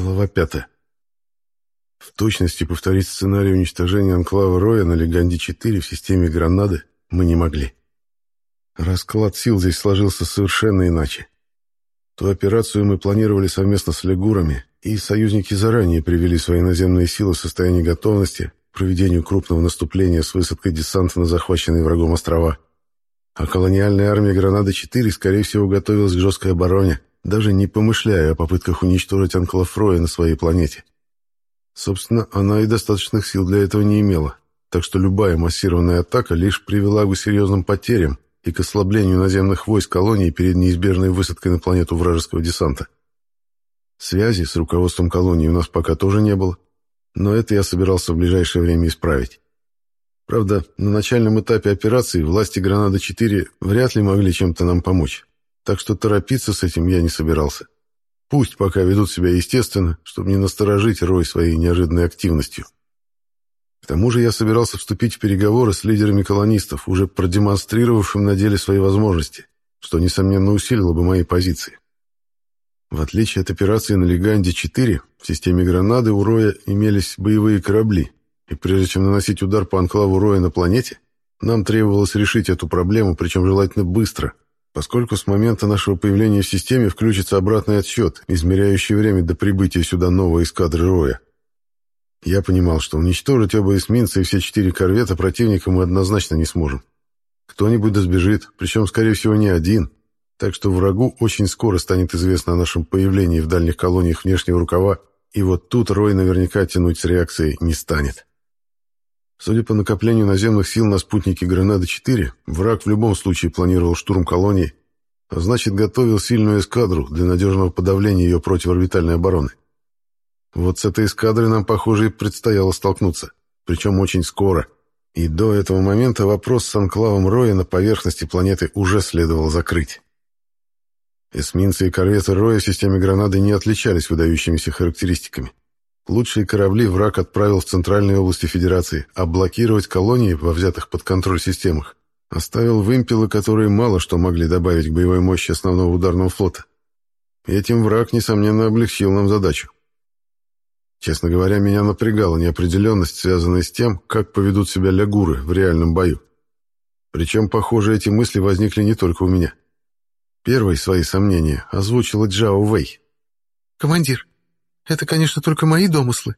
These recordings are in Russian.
Глава пятая. В точности повторить сценарий уничтожения анклава Роя на Леганде-4 в системе гранады мы не могли. Расклад сил здесь сложился совершенно иначе. Ту операцию мы планировали совместно с легурами, и союзники заранее привели свои наземные силы в состояние готовности к проведению крупного наступления с высадкой десанта на захваченные врагом острова. А колониальная армия Гранады-4, скорее всего, готовилась к жесткой обороне, даже не помышляя о попытках уничтожить Анклав Роя на своей планете. Собственно, она и достаточных сил для этого не имела, так что любая массированная атака лишь привела бы к серьезным потерям и к ослаблению наземных войск колонии перед неизбежной высадкой на планету вражеского десанта. Связи с руководством колонии у нас пока тоже не было, но это я собирался в ближайшее время исправить. Правда, на начальном этапе операции власти Гранада-4 вряд ли могли чем-то нам помочь, так что торопиться с этим я не собирался. Пусть пока ведут себя естественно, чтобы не насторожить Рой своей неожиданной активностью. К тому же я собирался вступить в переговоры с лидерами колонистов, уже продемонстрировавшим на деле свои возможности, что, несомненно, усилило бы мои позиции. В отличие от операции на Леганде-4, в системе гранады у Роя имелись боевые корабли, и прежде чем наносить удар по анклаву Роя на планете, нам требовалось решить эту проблему, причем желательно быстро, поскольку с момента нашего появления в системе включится обратный отсчет, измеряющий время до прибытия сюда новой эскадры Роя. Я понимал, что уничтожить оба эсминца и все четыре корвета противника мы однозначно не сможем. Кто-нибудь да сбежит, причем, скорее всего, не один, так что врагу очень скоро станет известно о нашем появлении в дальних колониях внешнего рукава, и вот тут Рой наверняка тянуть с реакцией не станет. Судя по накоплению наземных сил на спутнике Гранады-4, враг в любом случае планировал штурм колонии, а значит, готовил сильную эскадру для надежного подавления ее противорбитальной обороны. Вот с этой эскадрой нам, похоже, и предстояло столкнуться, причем очень скоро. И до этого момента вопрос с анклавом Роя на поверхности планеты уже следовало закрыть. Эсминцы и корветы Роя в системе Гранады не отличались выдающимися характеристиками. Лучшие корабли враг отправил в центральные области Федерации, а блокировать колонии во взятых под контроль системах оставил вымпелы, которые мало что могли добавить к боевой мощи основного ударного флота. Этим враг, несомненно, облегчил нам задачу. Честно говоря, меня напрягала неопределенность, связанная с тем, как поведут себя лягуры в реальном бою. Причем, похоже, эти мысли возникли не только у меня. Первой свои сомнения озвучила Джао Вэй. «Командир, это, конечно, только мои домыслы,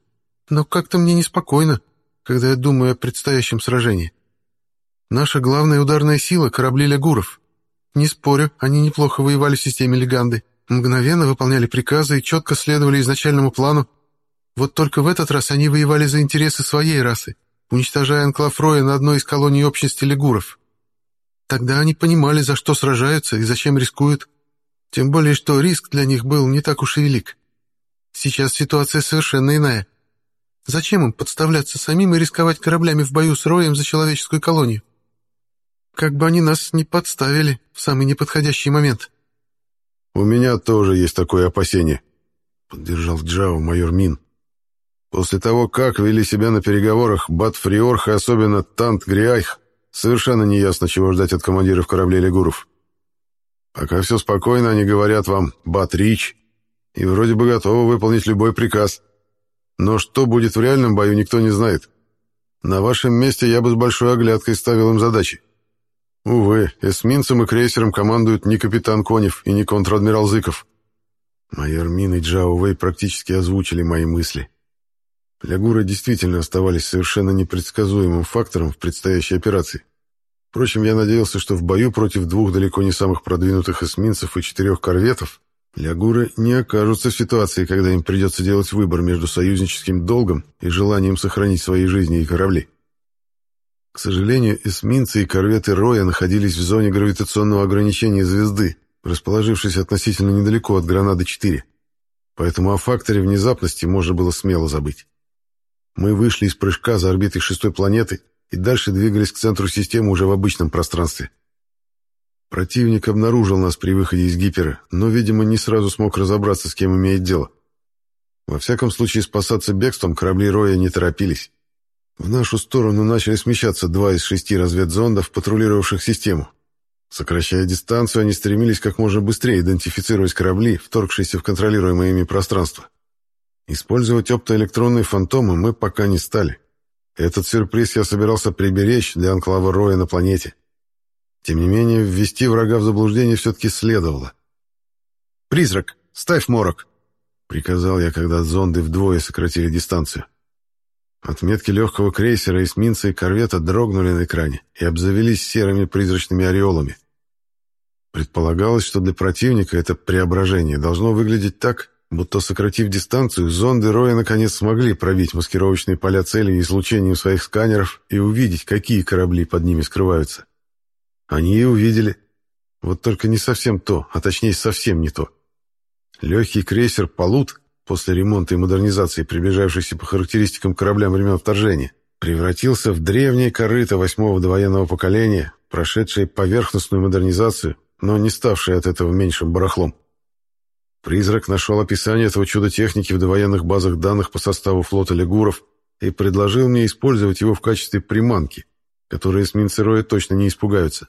но как-то мне неспокойно, когда я думаю о предстоящем сражении. Наша главная ударная сила — корабли лягуров. Не спорю, они неплохо воевали в системе Леганды, мгновенно выполняли приказы и четко следовали изначальному плану, вот только в этот раз они воевали за интересы своей расы, уничтожая анклав Роя на одной из колоний общности лигуров. Тогда они понимали, за что сражаются и зачем рискуют. Тем более, что риск для них был не так уж и велик. Сейчас ситуация совершенно иная. Зачем им подставляться самим и рисковать кораблями в бою с Роем за человеческую колонию? Как бы они нас не подставили в самый неподходящий момент. «У меня тоже есть такое опасение», — поддержал Джао майор Мин. После того, как вели себя на переговорах Бат Фриорх и особенно Тант Гриайх, совершенно неясно, чего ждать от командиров кораблей Легуров. Пока все спокойно, они говорят вам «Бат Рич» и вроде бы готовы выполнить любой приказ. Но что будет в реальном бою, никто не знает. На вашем месте я бы с большой оглядкой ставил им задачи. Увы, эсминцем и крейсером командуют не капитан Конев и не контр-адмирал Зыков. Майор Мин и Джао Вэй практически озвучили мои мысли. Лягуры действительно оставались совершенно непредсказуемым фактором в предстоящей операции. Впрочем, я надеялся, что в бою против двух далеко не самых продвинутых эсминцев и четырех корветов лягуры не окажутся в ситуации, когда им придется делать выбор между союзническим долгом и желанием сохранить свои жизни и корабли. К сожалению, эсминцы и корветы Роя находились в зоне гравитационного ограничения звезды, расположившись относительно недалеко от Гранады-4. Поэтому о факторе внезапности можно было смело забыть. Мы вышли из прыжка за орбитой шестой планеты и дальше двигались к центру системы уже в обычном пространстве. Противник обнаружил нас при выходе из гипера, но, видимо, не сразу смог разобраться, с кем имеет дело. Во всяком случае, спасаться бегством корабли Роя не торопились. В нашу сторону начали смещаться два из шести разведзондов, патрулировавших систему. Сокращая дистанцию, они стремились как можно быстрее идентифицировать корабли, вторгшиеся в контролируемое ими пространство. Использовать оптоэлектронные фантомы мы пока не стали. Этот сюрприз я собирался приберечь для анклава Роя на планете. Тем не менее, ввести врага в заблуждение все-таки следовало. «Призрак, ставь морок!» — приказал я, когда зонды вдвое сократили дистанцию. Отметки легкого крейсера, эсминца и корвета дрогнули на экране и обзавелись серыми призрачными ореолами. Предполагалось, что для противника это преображение должно выглядеть так, будто сократив дистанцию, зонды Роя наконец смогли пробить маскировочные поля цели излучением своих сканеров и увидеть, какие корабли под ними скрываются. Они и увидели. Вот только не совсем то, а точнее совсем не то. Легкий крейсер «Полут» после ремонта и модернизации, приближавшийся по характеристикам кораблям времен вторжения, превратился в древнее корыто восьмого довоенного поколения, прошедшее поверхностную модернизацию, но не ставшее от этого меньшим барахлом. Призрак нашел описание этого чуда техники в довоенных базах данных по составу флота легуров и предложил мне использовать его в качестве приманки, которые эсминцы Роя точно не испугаются.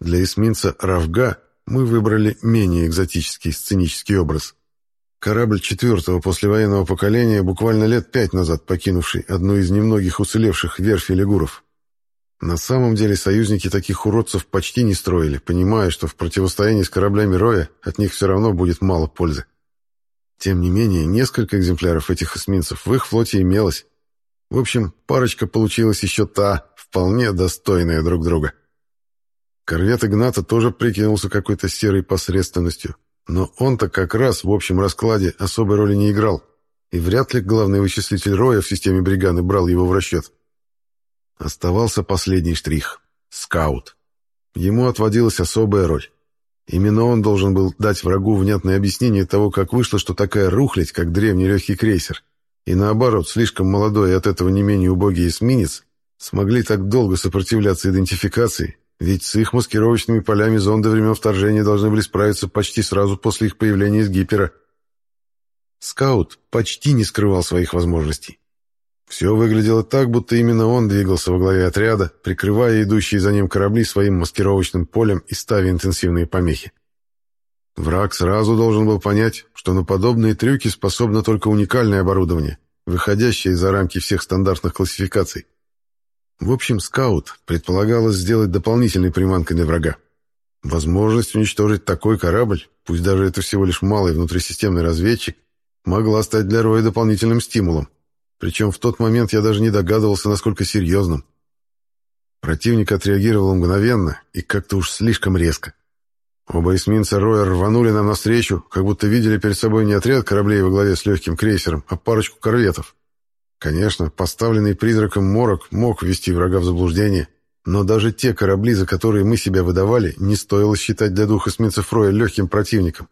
Для эсминца «Равга» мы выбрали менее экзотический сценический образ. Корабль четвертого послевоенного поколения, буквально лет пять назад покинувший одну из немногих уцелевших верфей лигуров. На самом деле союзники таких уродцев почти не строили, понимая, что в противостоянии с кораблями Роя от них все равно будет мало пользы. Тем не менее, несколько экземпляров этих эсминцев в их флоте имелось. В общем, парочка получилась еще та, вполне достойная друг друга. Корвет Игната тоже прикинулся какой-то серой посредственностью, но он-то как раз в общем раскладе особой роли не играл, и вряд ли главный вычислитель Роя в системе бриганы брал его в расчет. Оставался последний штрих — скаут. Ему отводилась особая роль. Именно он должен был дать врагу внятное объяснение того, как вышло, что такая рухлядь, как древний легкий крейсер, и наоборот, слишком молодой и от этого не менее убогий эсминец, смогли так долго сопротивляться идентификации, ведь с их маскировочными полями зонды времен вторжения должны были справиться почти сразу после их появления из гипера. Скаут почти не скрывал своих возможностей. Все выглядело так, будто именно он двигался во главе отряда, прикрывая идущие за ним корабли своим маскировочным полем и ставя интенсивные помехи. Враг сразу должен был понять, что на подобные трюки способно только уникальное оборудование, выходящее за рамки всех стандартных классификаций. В общем, скаут предполагалось сделать дополнительной приманкой для врага. Возможность уничтожить такой корабль, пусть даже это всего лишь малый внутрисистемный разведчик, могла стать для Роя дополнительным стимулом. Причем в тот момент я даже не догадывался, насколько серьезным. Противник отреагировал мгновенно и как-то уж слишком резко. Оба эсминца Роя рванули нам навстречу, как будто видели перед собой не отряд кораблей во главе с легким крейсером, а парочку корветов. Конечно, поставленный призраком морок мог ввести врага в заблуждение, но даже те корабли, за которые мы себя выдавали, не стоило считать для двух эсминцев Роя легким противником,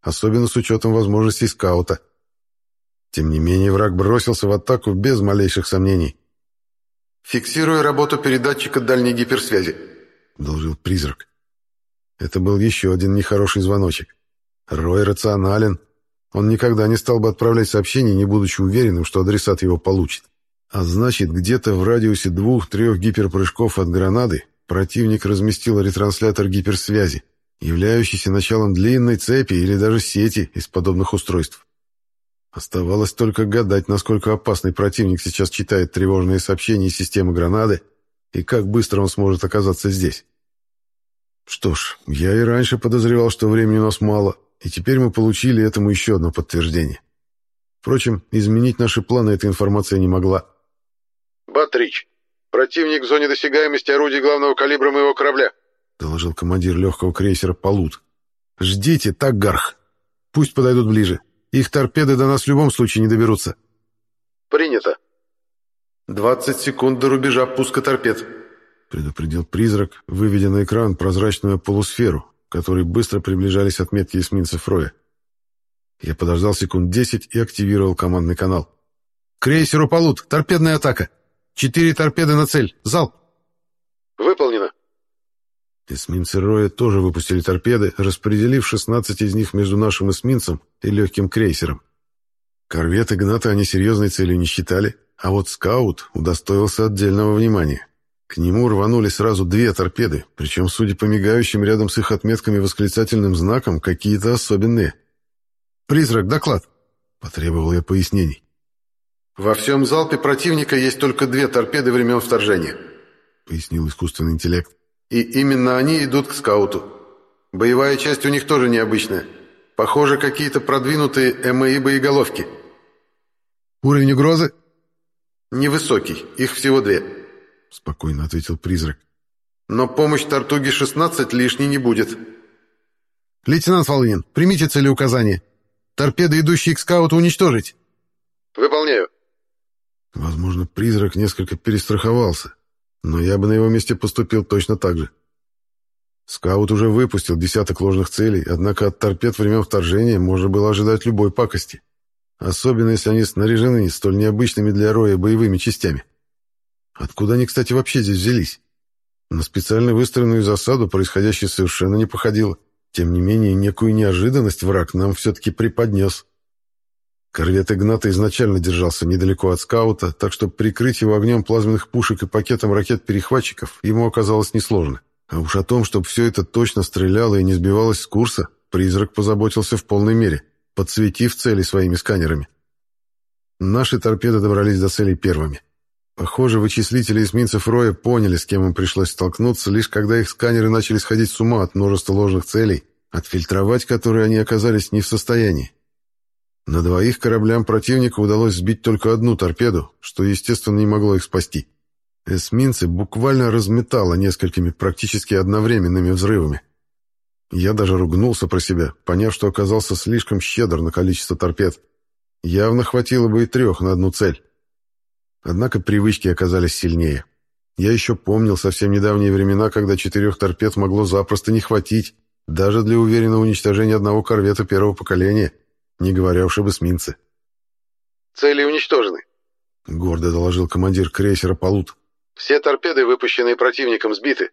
особенно с учетом возможностей скаута. Тем не менее, враг бросился в атаку без малейших сомнений. «Фиксирую работу передатчика дальней гиперсвязи», — должил призрак. Это был еще один нехороший звоночек. Рой рационален. Он никогда не стал бы отправлять сообщение, не будучи уверенным, что адресат его получит. А значит, где-то в радиусе двух-трех гиперпрыжков от гранаты противник разместил ретранслятор гиперсвязи, являющийся началом длинной цепи или даже сети из подобных устройств. Оставалось только гадать, насколько опасный противник сейчас читает тревожные сообщения системы гранаты и как быстро он сможет оказаться здесь. Что ж, я и раньше подозревал, что времени у нас мало, и теперь мы получили этому еще одно подтверждение. Впрочем, изменить наши планы эта информация не могла. «Батрич, противник в зоне досягаемости орудий главного калибра моего корабля», доложил командир легкого крейсера «Полут». «Ждите, так, Гарх. Пусть подойдут ближе. Их торпеды до нас в любом случае не доберутся». «Принято». «Двадцать секунд до рубежа пуска торпед», — предупредил призрак, выведя на экран прозрачную полусферу, к которой быстро приближались отметки эсминцев Роя. Я подождал секунд десять и активировал командный канал. «Крейсеру Полут! Торпедная атака! Четыре торпеды на цель! Залп!» «Выполнено!» Эсминцы Роя тоже выпустили торпеды, распределив 16 из них между нашим эсминцем и легким крейсером. Корвет Игната они серьезной целью не считали, а вот скаут удостоился отдельного внимания. К нему рванули сразу две торпеды, причем, судя по мигающим рядом с их отметками восклицательным знаком, какие-то особенные. «Призрак, доклад!» — потребовал я пояснений. «Во всем залпе противника есть только две торпеды времен вторжения», — пояснил искусственный интеллект. «И именно они идут к скауту. Боевая часть у них тоже необычная. Похоже, какие-то продвинутые МАИ боеголовки». «Уровень угрозы?» «Невысокий, их всего две», — спокойно ответил призрак. «Но помощь Тартуги-16 лишней не будет». «Лейтенант Волынин, примите целеуказание. Торпеды, идущие к скауту, уничтожить». «Выполняю». Возможно, призрак несколько перестраховался, но я бы на его месте поступил точно так же. Скаут уже выпустил десяток ложных целей, однако от торпед времен вторжения можно было ожидать любой пакости. Особенно, если они снаряжены столь необычными для роя боевыми частями. Откуда они, кстати, вообще здесь взялись? На специально выстроенную засаду происходящее совершенно не походило. Тем не менее, некую неожиданность враг нам все-таки преподнес. Корвет Игната изначально держался недалеко от скаута, так что прикрыть его огнем плазменных пушек и пакетом ракет-перехватчиков ему оказалось несложно. А уж о том, чтобы все это точно стреляло и не сбивалось с курса, призрак позаботился в полной мере, подсветив цели своими сканерами. Наши торпеды добрались до целей первыми. Похоже, вычислители эсминцев Роя поняли, с кем им пришлось столкнуться, лишь когда их сканеры начали сходить с ума от множества ложных целей, отфильтровать которые они оказались не в состоянии. На двоих кораблям противника удалось сбить только одну торпеду, что, естественно, не могло их спасти. Эсминцы буквально разметало несколькими практически одновременными взрывами. Я даже ругнулся про себя, поняв, что оказался слишком щедр на количество торпед. Явно хватило бы и трех на одну цель. Однако привычки оказались сильнее. Я еще помнил совсем недавние времена, когда четырех торпед могло запросто не хватить, даже для уверенного уничтожения одного корвета первого поколения, не говоря уж об эсминце. «Цели уничтожены», — гордо доложил командир крейсера «Полут». «Все торпеды, выпущенные противником, сбиты».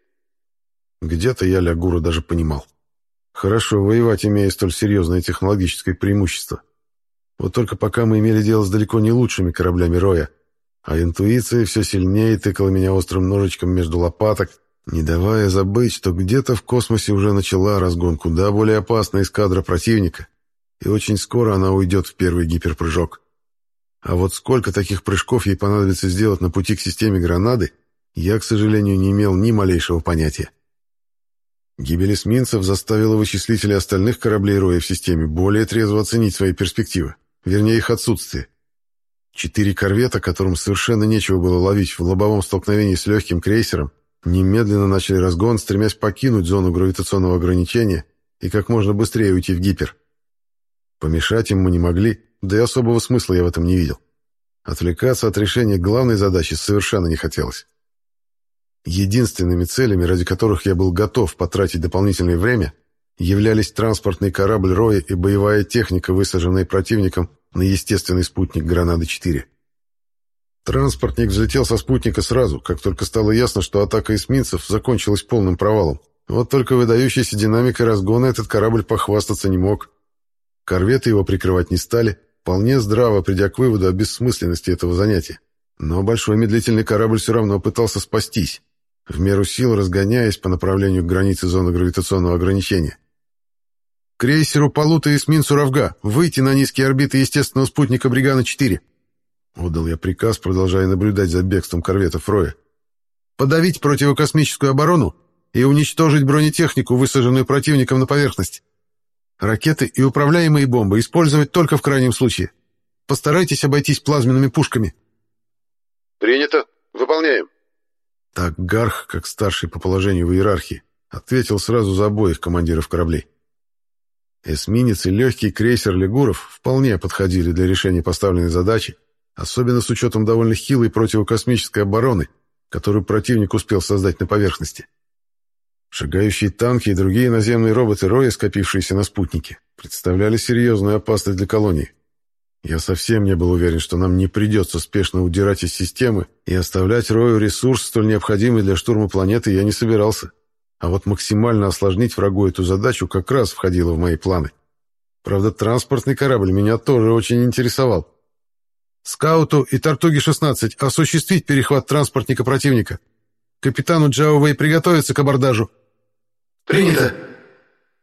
Где-то я Лягура даже понимал. Хорошо воевать, имея столь серьезное технологическое преимущество. Вот только пока мы имели дело с далеко не лучшими кораблями Роя — а интуиция все сильнее тыкала меня острым ножичком между лопаток, не давая забыть, что где-то в космосе уже начала разгон куда более опасная эскадра противника, и очень скоро она уйдет в первый гиперпрыжок. А вот сколько таких прыжков ей понадобится сделать на пути к системе гранады, я, к сожалению, не имел ни малейшего понятия. Гибель эсминцев заставила вычислители остальных кораблей Роя в системе более трезво оценить свои перспективы, вернее их отсутствие. Четыре корвета, которым совершенно нечего было ловить в лобовом столкновении с легким крейсером, немедленно начали разгон, стремясь покинуть зону гравитационного ограничения и как можно быстрее уйти в гипер. Помешать им мы не могли, да и особого смысла я в этом не видел. Отвлекаться от решения главной задачи совершенно не хотелось. Единственными целями, ради которых я был готов потратить дополнительное время, являлись транспортный корабль Роя и боевая техника, высаженная противником на естественный спутник «Гранады-4». Транспортник взлетел со спутника сразу, как только стало ясно, что атака эсминцев закончилась полным провалом. Вот только выдающейся динамикой разгона этот корабль похвастаться не мог. Корветы его прикрывать не стали, вполне здраво придя к выводу о бессмысленности этого занятия. Но большой медлительный корабль все равно пытался спастись, в меру сил разгоняясь по направлению к границе зоны гравитационного ограничения. Крейсеру Полута и эсминцу Равга выйти на низкие орбиты естественного спутника Бригана-4. Отдал я приказ, продолжая наблюдать за бегством корвета Фроя. Подавить противокосмическую оборону и уничтожить бронетехнику, высаженную противником на поверхность. Ракеты и управляемые бомбы использовать только в крайнем случае. Постарайтесь обойтись плазменными пушками. Принято. Выполняем. Так Гарх, как старший по положению в иерархии, ответил сразу за обоих командиров кораблей. Эсминец и легкий крейсер «Легуров» вполне подходили для решения поставленной задачи, особенно с учетом довольно хилой противокосмической обороны, которую противник успел создать на поверхности. Шагающие танки и другие наземные роботы Роя, скопившиеся на спутнике, представляли серьезную опасность для колонии. Я совсем не был уверен, что нам не придется спешно удирать из системы, и оставлять Рою ресурс, столь необходимый для штурма планеты, я не собирался. А вот максимально осложнить врагу эту задачу как раз входило в мои планы. Правда, транспортный корабль меня тоже очень интересовал. Скауту и Тартуге-16 осуществить перехват транспортника противника. Капитану Джаувей приготовиться к абордажу. Принято.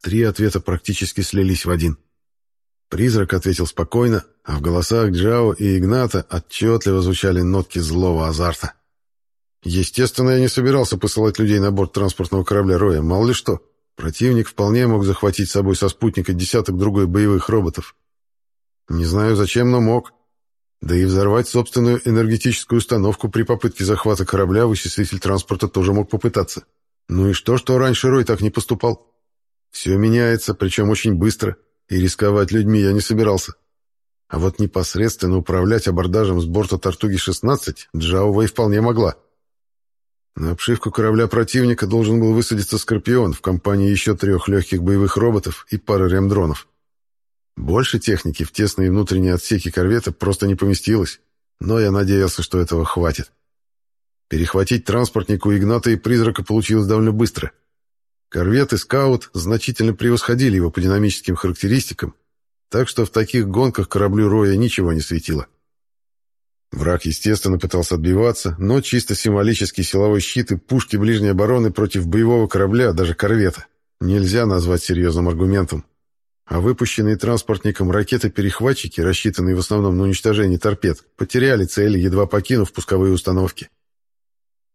Три ответа практически слились в один. Призрак ответил спокойно, а в голосах Джао и Игната отчетливо звучали нотки злого азарта. Естественно, я не собирался посылать людей на борт транспортного корабля Роя, мало ли что. Противник вполне мог захватить с собой со спутника десяток другой боевых роботов. Не знаю зачем, но мог. Да и взорвать собственную энергетическую установку при попытке захвата корабля вычислитель транспорта тоже мог попытаться. Ну и что, что раньше Рой так не поступал? Все меняется, причем очень быстро, и рисковать людьми я не собирался. А вот непосредственно управлять абордажем с борта Тартуги-16 Джаувей вполне могла. На обшивку корабля противника должен был высадиться «Скорпион» в компании еще трех легких боевых роботов и пары ремдронов. Больше техники в тесные внутренние отсеки корвета просто не поместилось, но я надеялся, что этого хватит. Перехватить транспортнику Игната и Призрака получилось довольно быстро. Корвет и Скаут значительно превосходили его по динамическим характеристикам, так что в таких гонках кораблю Роя ничего не светило. Враг, естественно, пытался отбиваться, но чисто символический силовой щит и пушки ближней обороны против боевого корабля, даже корвета, нельзя назвать серьезным аргументом а выпущенные транспортником ракеты-перехватчики, рассчитанные в основном на уничтожение торпед, потеряли цели, едва покинув пусковые установки.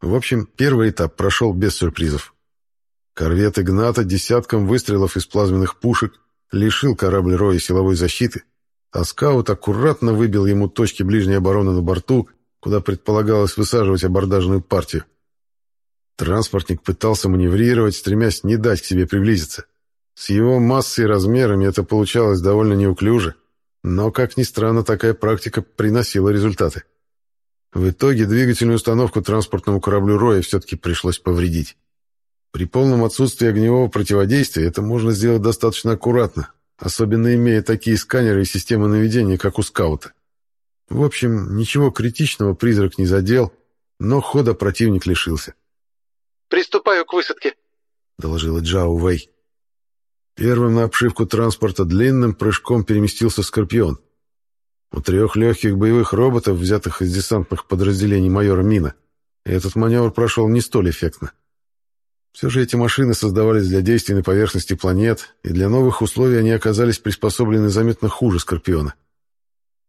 В общем, первый этап прошел без сюрпризов. Корвет Игната десятком выстрелов из плазменных пушек лишил корабль Роя силовой защиты, а скаут аккуратно выбил ему точки ближней обороны на борту, куда предполагалось высаживать абордажную партию. Транспортник пытался маневрировать, стремясь не дать к себе приблизиться. С его массой и размерами это получалось довольно неуклюже, но, как ни странно, такая практика приносила результаты. В итоге двигательную установку транспортному кораблю «Роя» все-таки пришлось повредить. При полном отсутствии огневого противодействия это можно сделать достаточно аккуратно, особенно имея такие сканеры и системы наведения, как у скаута. В общем, ничего критичного призрак не задел, но хода противник лишился. «Приступаю к высадке», — доложила Джао Вэй. Первым на обшивку транспорта длинным прыжком переместился «Скорпион». У трех легких боевых роботов, взятых из десантных подразделений майора Мина, этот маневр прошел не столь эффектно. Все же эти машины создавались для действий на поверхности планет, и для новых условий они оказались приспособлены заметно хуже «Скорпиона».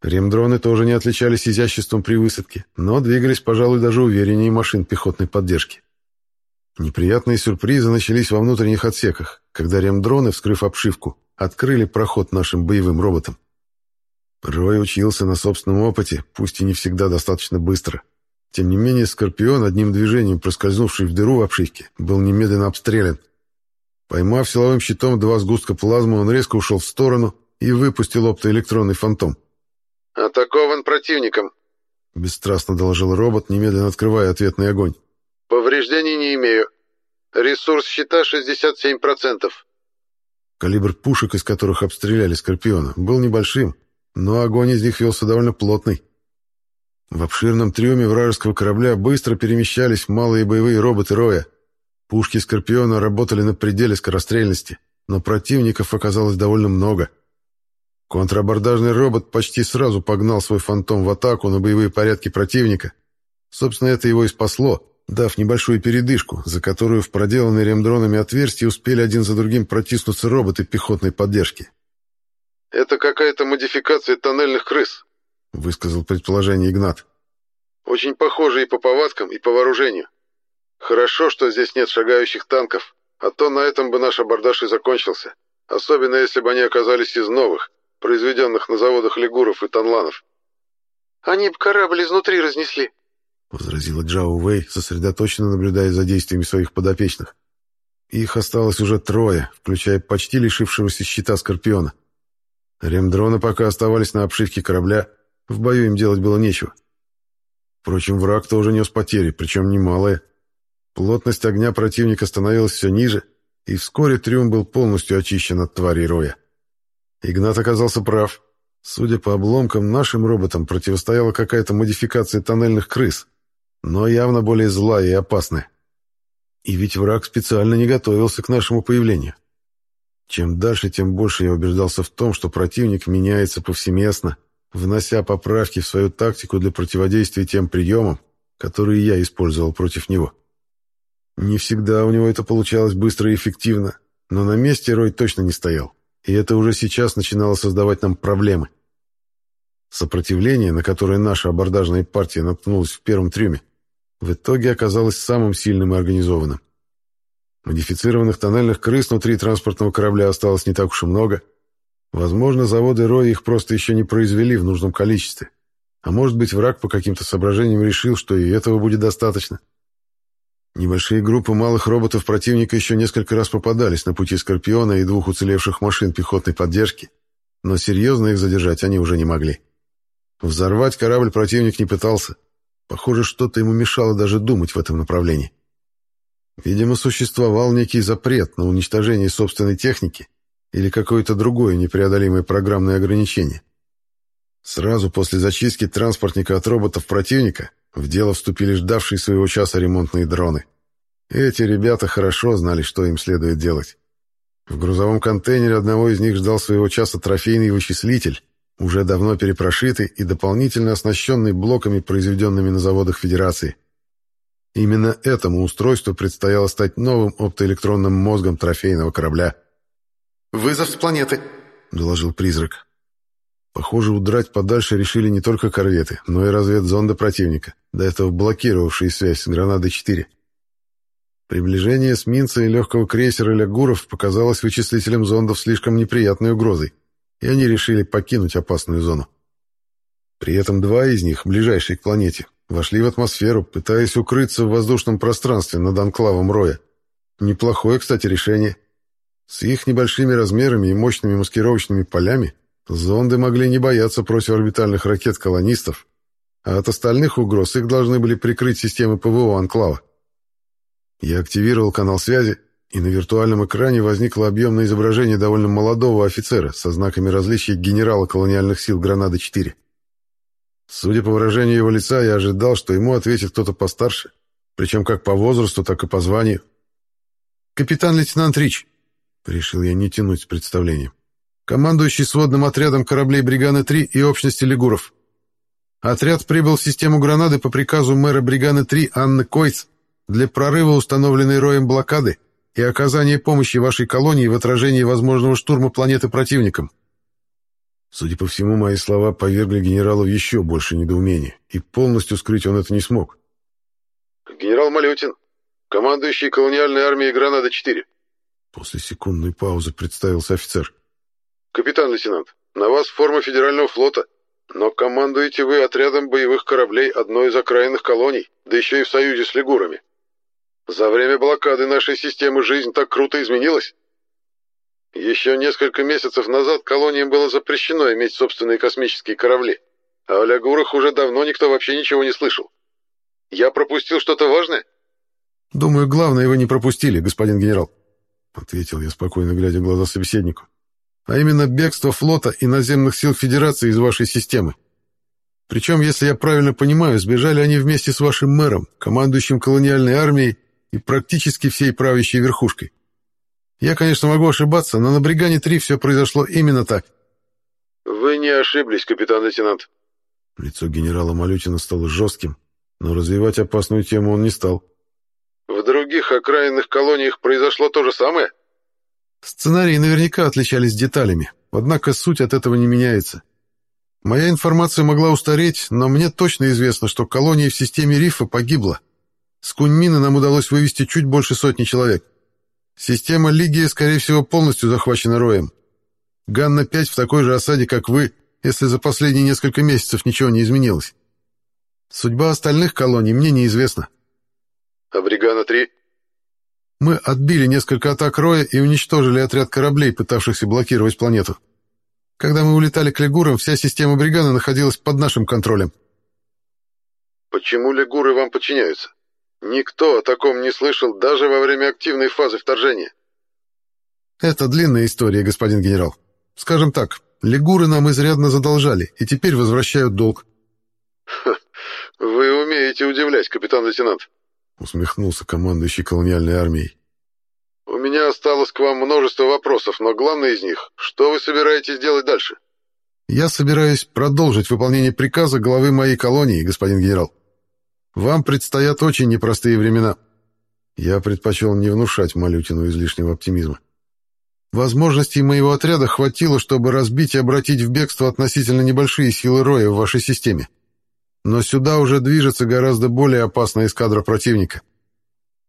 Ремдроны тоже не отличались изяществом при высадке, но двигались, пожалуй, даже увереннее машин пехотной поддержки. Неприятные сюрпризы начались во внутренних отсеках, когда ремдроны, вскрыв обшивку, открыли проход нашим боевым роботам. Рой учился на собственном опыте, пусть и не всегда достаточно быстро. Тем не менее, Скорпион, одним движением проскользнувший в дыру в обшивке, был немедленно обстрелян. Поймав силовым щитом два сгустка плазмы, он резко ушел в сторону и выпустил оптоэлектронный фантом. «Атакован противником», — бесстрастно доложил робот, немедленно открывая ответный огонь. Повреждений не имею. Ресурс щита 67%. Калибр пушек, из которых обстреляли Скорпиона, был небольшим, но огонь из них велся довольно плотный. В обширном трюме вражеского корабля быстро перемещались малые боевые роботы Роя. Пушки Скорпиона работали на пределе скорострельности, но противников оказалось довольно много. Контрабордажный робот почти сразу погнал свой фантом в атаку на боевые порядки противника. Собственно, это его и спасло, дав небольшую передышку, за которую в проделанные ремдронами отверстия успели один за другим протиснуться роботы пехотной поддержки. «Это какая-то модификация тоннельных крыс», — высказал предположение Игнат. «Очень похоже и по повадкам, и по вооружению. Хорошо, что здесь нет шагающих танков, а то на этом бы наш абордаж и закончился, особенно если бы они оказались из новых, произведенных на заводах Лигуров и Танланов». «Они бы корабль изнутри разнесли», — возразила Джао Вэй, сосредоточенно наблюдая за действиями своих подопечных. Их осталось уже трое, включая почти лишившегося щита Скорпиона. Ремдроны пока оставались на обшивке корабля, в бою им делать было нечего. Впрочем, враг тоже нес потери, причем немалые. Плотность огня противника становилась все ниже, и вскоре трюм был полностью очищен от тварей роя. Игнат оказался прав. Судя по обломкам, нашим роботам противостояла какая-то модификация тоннельных крыс, но явно более злая и опасная. И ведь враг специально не готовился к нашему появлению. Чем дальше, тем больше я убеждался в том, что противник меняется повсеместно, внося поправки в свою тактику для противодействия тем приемам, которые я использовал против него. Не всегда у него это получалось быстро и эффективно, но на месте Рой точно не стоял. и это уже сейчас начинало создавать нам проблемы. Сопротивление, на которое наша абордажная партия наткнулась в первом трюме, в итоге оказалось самым сильным и организованным. Модифицированных тоннельных крыс внутри транспортного корабля осталось не так уж и много. Возможно, заводы Роя их просто еще не произвели в нужном количестве. А может быть, враг по каким-то соображениям решил, что и этого будет достаточно. Небольшие группы малых роботов противника еще несколько раз попадались на пути Скорпиона и двух уцелевших машин пехотной поддержки, но серьезно их задержать они уже не могли. Взорвать корабль противник не пытался. Похоже, что-то ему мешало даже думать в этом направлении. Видимо, существовал некий запрет на уничтожение собственной техники или какое-то другое непреодолимое программное ограничение. Сразу после зачистки транспортника от роботов противника в дело вступили ждавшие своего часа ремонтные дроны. Эти ребята хорошо знали, что им следует делать. В грузовом контейнере одного из них ждал своего часа трофейный вычислитель, уже давно перепрошитый и дополнительно оснащенный блоками, произведенными на заводах Федерации. Именно этому устройству предстояло стать новым оптоэлектронным мозгом трофейного корабля. «Вызов с планеты», — доложил призрак. Похоже, удрать подальше решили не только корветы, но и разведзонды противника, до этого блокировавшие связь с гранадой-4. Приближение эсминца и легкого крейсера Лягуров показалось вычислителям зондов слишком неприятной угрозой, и они решили покинуть опасную зону. При этом два из них, ближайшие к планете, вошли в атмосферу, пытаясь укрыться в воздушном пространстве над анклавом Роя. Неплохое, кстати, решение. С их небольшими размерами и мощными маскировочными полями Зонды могли не бояться противоорбитальных ракет колонистов, а от остальных угроз их должны были прикрыть системы ПВО Анклава. Я активировал канал связи, и на виртуальном экране возникло объемное изображение довольно молодого офицера со знаками различия генерала колониальных сил Гранады-4. Судя по выражению его лица, я ожидал, что ему ответит кто-то постарше, причем как по возрасту, так и по званию. «Капитан-лейтенант Рич», — решил я не тянуть с представлением командующий сводным отрядом кораблей Бриганы-3 и общности Лигуров. Отряд прибыл в систему Гранады по приказу мэра Бриганы-3 Анны Койц для прорыва установленной роем блокады и оказания помощи вашей колонии в отражении возможного штурма планеты противником. Судя по всему, мои слова повергли генералу в еще больше недоумения, и полностью скрыть он это не смог. «Генерал Малютин, командующий колониальной армией Гранада-4». После секундной паузы представился офицер. «Капитан-лейтенант, на вас форма Федерального флота, но командуете вы отрядом боевых кораблей одной из окраинных колоний, да еще и в союзе с лигурами. За время блокады нашей системы жизнь так круто изменилась. Еще несколько месяцев назад колониям было запрещено иметь собственные космические корабли, а о лягурах уже давно никто вообще ничего не слышал. Я пропустил что-то важное?» «Думаю, главное вы не пропустили, господин генерал», — ответил я, спокойно глядя в глаза собеседнику а именно бегство флота и наземных сил Федерации из вашей системы. Причем, если я правильно понимаю, сбежали они вместе с вашим мэром, командующим колониальной армией и практически всей правящей верхушкой. Я, конечно, могу ошибаться, но на Бригане-3 все произошло именно так. Вы не ошиблись, капитан-лейтенант. Лицо генерала Малютина стало жестким, но развивать опасную тему он не стал. В других окраинных колониях произошло то же самое? Сценарии наверняка отличались деталями, однако суть от этого не меняется. Моя информация могла устареть, но мне точно известно, что колония в системе рифа погибла. С Куньмина нам удалось вывести чуть больше сотни человек. Система Лигия, скорее всего, полностью захвачена роем. Ганна-5 в такой же осаде, как вы, если за последние несколько месяцев ничего не изменилось. Судьба остальных колоний мне неизвестна. А Бригана-3? Мы отбили несколько атак Роя и уничтожили отряд кораблей, пытавшихся блокировать планету. Когда мы улетали к Легурам, вся система Бригана находилась под нашим контролем. Почему Легуры вам подчиняются? Никто о таком не слышал даже во время активной фазы вторжения. Это длинная история, господин генерал. Скажем так, Легуры нам изрядно задолжали и теперь возвращают долг. Вы умеете удивлять, капитан-лейтенант усмехнулся командующий колониальной армией. «У меня осталось к вам множество вопросов, но главный из них — что вы собираетесь делать дальше?» «Я собираюсь продолжить выполнение приказа главы моей колонии, господин генерал. Вам предстоят очень непростые времена». Я предпочел не внушать Малютину излишнего оптимизма. Возможностей моего отряда хватило, чтобы разбить и обратить в бегство относительно небольшие силы Роя в вашей системе. Но сюда уже движется гораздо более опасная эскадра противника.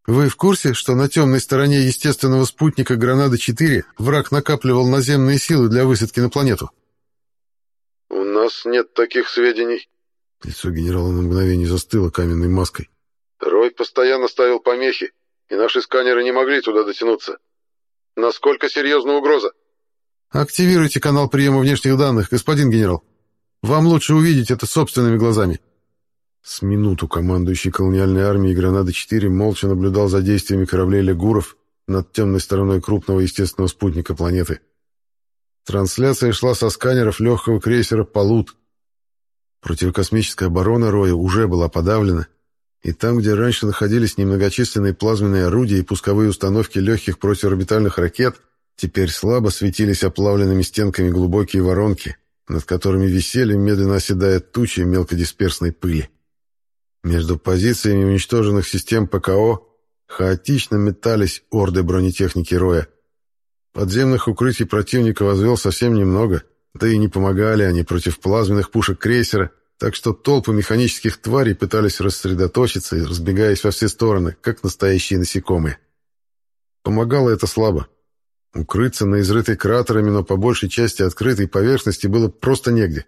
Вы в курсе, что на темной стороне естественного спутника Гранада-4 враг накапливал наземные силы для высадки на планету? У нас нет таких сведений. Лицо генерала на мгновение застыло каменной маской. Рой постоянно ставил помехи, и наши сканеры не могли туда дотянуться. Насколько серьезна угроза? Активируйте канал приема внешних данных, господин генерал. Вам лучше увидеть это собственными глазами. С минуту командующий колониальной армией Гранады-4 молча наблюдал за действиями кораблей «Легуров» над темной стороной крупного естественного спутника планеты. Трансляция шла со сканеров легкого крейсера «Полут». Противокосмическая оборона Роя уже была подавлена, и там, где раньше находились немногочисленные плазменные орудия и пусковые установки легких противорбитальных ракет, теперь слабо светились оплавленными стенками глубокие воронки, над которыми висели, медленно оседая тучи мелкодисперсной пыли. Между позициями уничтоженных систем ПКО хаотично метались орды бронетехники Роя. Подземных укрытий противника возвел совсем немного, да и не помогали они против плазменных пушек крейсера, так что толпы механических тварей пытались рассредоточиться разбегаясь во все стороны, как настоящие насекомые. Помогало это слабо. Укрыться на изрытой кратерами, но по большей части открытой поверхности было просто негде.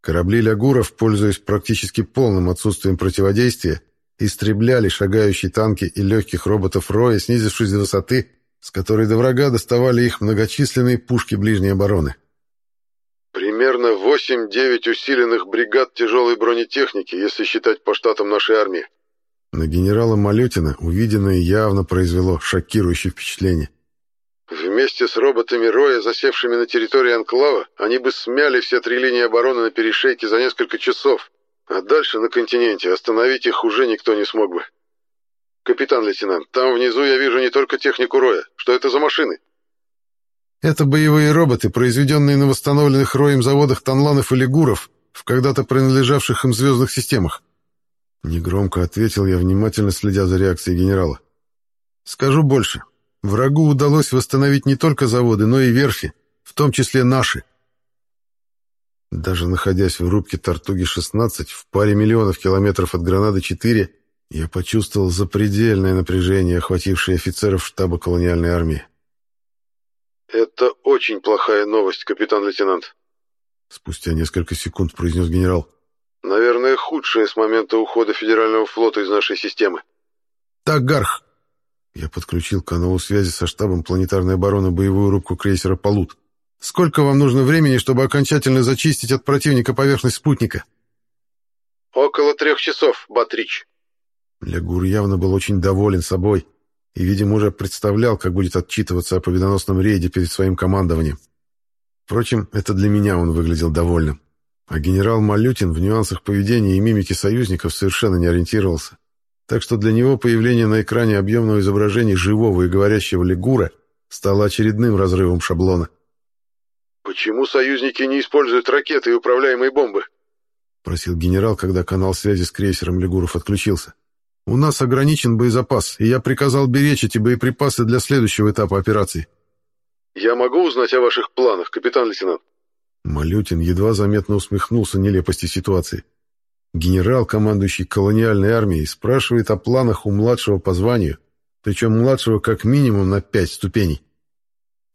Корабли Лягуров, пользуясь практически полным отсутствием противодействия, истребляли шагающие танки и легких роботов Роя, снизившись до высоты, с которой до врага доставали их многочисленные пушки ближней обороны. Примерно 8-9 усиленных бригад тяжелой бронетехники, если считать по штатам нашей армии. На генерала Малютина увиденное явно произвело шокирующее впечатление. Вместе с роботами Роя, засевшими на территории Анклава, они бы смяли все три линии обороны на перешейке за несколько часов, а дальше на континенте остановить их уже никто не смог бы. Капитан-лейтенант, там внизу я вижу не только технику Роя. Что это за машины? Это боевые роботы, произведенные на восстановленных Роем заводах Танланов и Лигуров, в когда-то принадлежавших им звездных системах. Негромко ответил я, внимательно следя за реакцией генерала. Скажу больше. Врагу удалось восстановить не только заводы, но и верфи, в том числе наши. Даже находясь в рубке Тартуги-16 в паре миллионов километров от Гранады-4, я почувствовал запредельное напряжение, охватившее офицеров штаба колониальной армии. «Это очень плохая новость, капитан-лейтенант», — спустя несколько секунд произнес генерал. «Наверное, худшая с момента ухода Федерального флота из нашей системы». «Так, Гарх, я подключил к каналу связи со штабом планетарной обороны боевую рубку крейсера «Полут». «Сколько вам нужно времени, чтобы окончательно зачистить от противника поверхность спутника?» «Около трех часов, Батрич». Лягур явно был очень доволен собой и, видимо, уже представлял, как будет отчитываться о победоносном рейде перед своим командованием. Впрочем, это для меня он выглядел довольным. А генерал Малютин в нюансах поведения и мимики союзников совершенно не ориентировался так что для него появление на экране объемного изображения живого и говорящего лигура стало очередным разрывом шаблона. «Почему союзники не используют ракеты и управляемые бомбы?» — просил генерал, когда канал связи с крейсером Лигуров отключился. «У нас ограничен боезапас, и я приказал беречь эти боеприпасы для следующего этапа операции». «Я могу узнать о ваших планах, капитан-лейтенант?» Малютин едва заметно усмехнулся нелепости ситуации. Генерал, командующий колониальной армией, спрашивает о планах у младшего по званию, причем младшего как минимум на пять ступеней.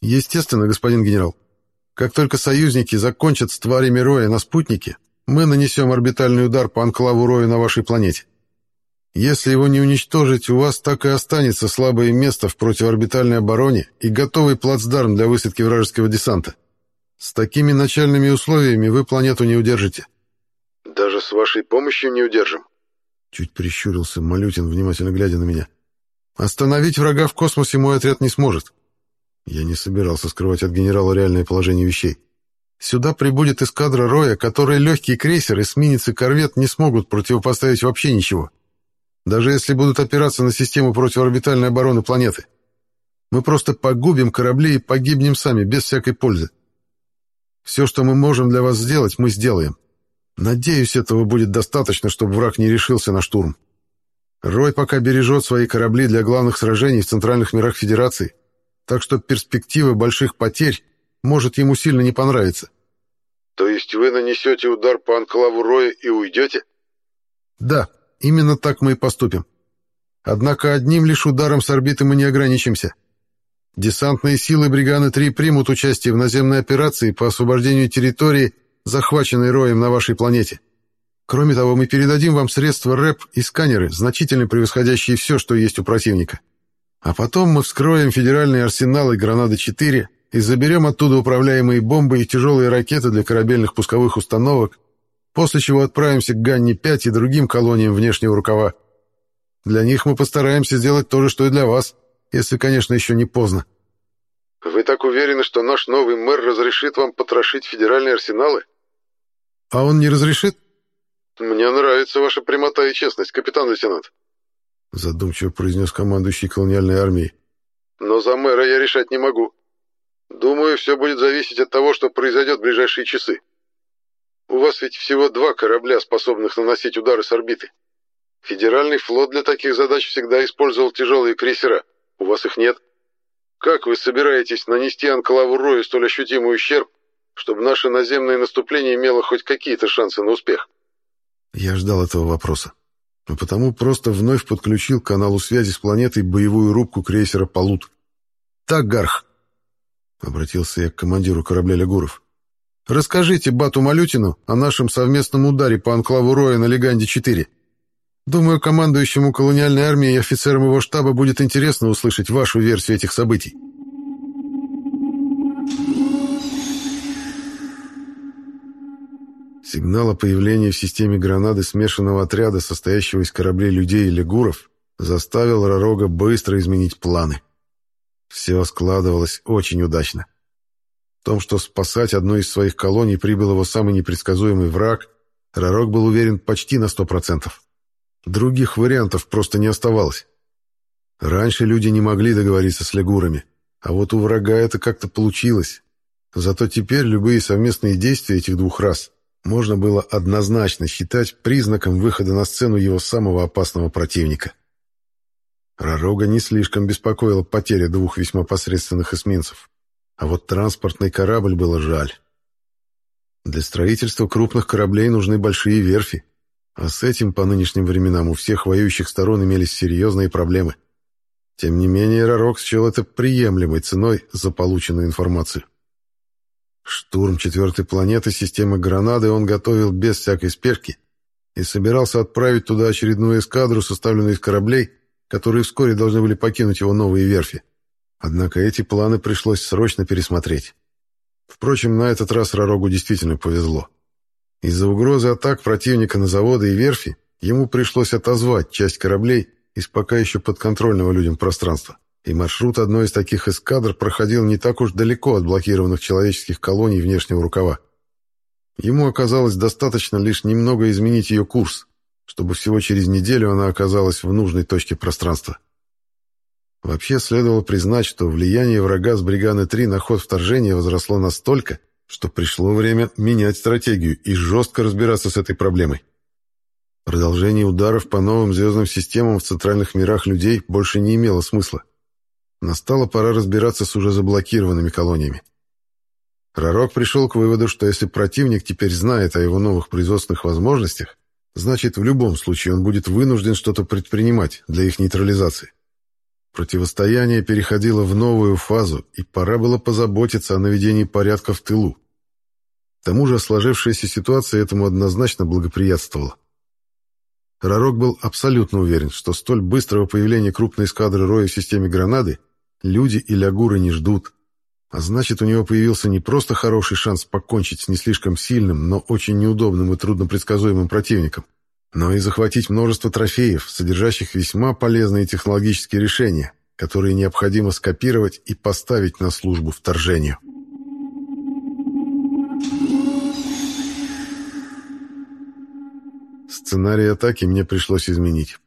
Естественно, господин генерал, как только союзники закончат с тварями Роя на спутнике, мы нанесем орбитальный удар по анклаву Роя на вашей планете. Если его не уничтожить, у вас так и останется слабое место в противоорбитальной обороне и готовый плацдарм для высадки вражеского десанта. С такими начальными условиями вы планету не удержите. Даже с вашей помощью не удержим. Чуть прищурился Малютин, внимательно глядя на меня. Остановить врага в космосе мой отряд не сможет. Я не собирался скрывать от генерала реальное положение вещей. Сюда прибудет эскадра Роя, которой легкие крейсеры, эсминец и корвет не смогут противопоставить вообще ничего. Даже если будут опираться на систему противоорбитальной обороны планеты. Мы просто погубим корабли и погибнем сами, без всякой пользы. Все, что мы можем для вас сделать, мы сделаем. Надеюсь, этого будет достаточно, чтобы враг не решился на штурм. Рой пока бережет свои корабли для главных сражений в центральных мирах Федерации, так что перспектива больших потерь может ему сильно не понравиться. То есть вы нанесете удар по анклаву Роя и уйдете? Да, именно так мы и поступим. Однако одним лишь ударом с орбиты мы не ограничимся. Десантные силы Бриганы-3 примут участие в наземной операции по освобождению территории, захваченной Роем на вашей планете. Кроме того, мы передадим вам средства РЭП и сканеры, значительно превосходящие все, что есть у противника. А потом мы вскроем федеральные арсеналы «Гранады-4» и заберем оттуда управляемые бомбы и тяжелые ракеты для корабельных пусковых установок, после чего отправимся к Ганне-5 и другим колониям внешнего рукава. Для них мы постараемся сделать то же, что и для вас, если, конечно, еще не поздно. Вы так уверены, что наш новый мэр разрешит вам потрошить федеральные арсеналы? А он не разрешит? Мне нравится ваша прямота и честность, капитан-лейтенант. Задумчиво произнес командующий колониальной армией. Но за мэра я решать не могу. Думаю, все будет зависеть от того, что произойдет в ближайшие часы. У вас ведь всего два корабля, способных наносить удары с орбиты. Федеральный флот для таких задач всегда использовал тяжелые крейсера. У вас их нет. Как вы собираетесь нанести Анклаву Рою столь ощутимый ущерб, чтобы наше наземное наступление имело хоть какие-то шансы на успех? Я ждал этого вопроса, а потому просто вновь подключил к каналу связи с планетой боевую рубку крейсера «Полут». «Так, Гарх», — обратился я к командиру корабля Легуров, — «расскажите Бату Малютину о нашем совместном ударе по анклаву Роя на Леганде-4. Думаю, командующему колониальной армией и офицерам его штаба будет интересно услышать вашу версию этих событий». Сигнал о появлении в системе гранады смешанного отряда, состоящего из кораблей людей и лягуров, заставил Ророга быстро изменить планы. Все складывалось очень удачно. В том, что спасать одну из своих колоний прибыл его самый непредсказуемый враг, Ророг был уверен почти на сто процентов. Других вариантов просто не оставалось. Раньше люди не могли договориться с лягурами, а вот у врага это как-то получилось. Зато теперь любые совместные действия этих двух рас можно было однозначно считать признаком выхода на сцену его самого опасного противника. Ророга не слишком беспокоила потеря двух весьма посредственных эсминцев, а вот транспортный корабль было жаль. Для строительства крупных кораблей нужны большие верфи, а с этим по нынешним временам у всех воюющих сторон имелись серьезные проблемы. Тем не менее, Ророк счел это приемлемой ценой за полученную информацию. Штурм четвертой планеты системы Гранады он готовил без всякой спешки и собирался отправить туда очередную эскадру, составленную из кораблей, которые вскоре должны были покинуть его новые верфи. Однако эти планы пришлось срочно пересмотреть. Впрочем, на этот раз Ророгу действительно повезло. Из-за угрозы атак противника на заводы и верфи ему пришлось отозвать часть кораблей из пока еще подконтрольного людям пространства и маршрут одной из таких эскадр проходил не так уж далеко от блокированных человеческих колоний внешнего рукава. Ему оказалось достаточно лишь немного изменить ее курс, чтобы всего через неделю она оказалась в нужной точке пространства. Вообще следовало признать, что влияние врага с Бриганы-3 на ход вторжения возросло настолько, что пришло время менять стратегию и жестко разбираться с этой проблемой. Продолжение ударов по новым звездным системам в центральных мирах людей больше не имело смысла. Настала пора разбираться с уже заблокированными колониями. Ророк пришел к выводу, что если противник теперь знает о его новых производственных возможностях, значит, в любом случае он будет вынужден что-то предпринимать для их нейтрализации. Противостояние переходило в новую фазу, и пора было позаботиться о наведении порядка в тылу. К тому же сложившаяся ситуация этому однозначно благоприятствовала. Ророк был абсолютно уверен, что столь быстрого появления крупной эскадры Роя в системе Гранады Люди и лягуры не ждут. А значит, у него появился не просто хороший шанс покончить с не слишком сильным, но очень неудобным и труднопредсказуемым противником, но и захватить множество трофеев, содержащих весьма полезные технологические решения, которые необходимо скопировать и поставить на службу вторжению. Сценарий атаки мне пришлось изменить.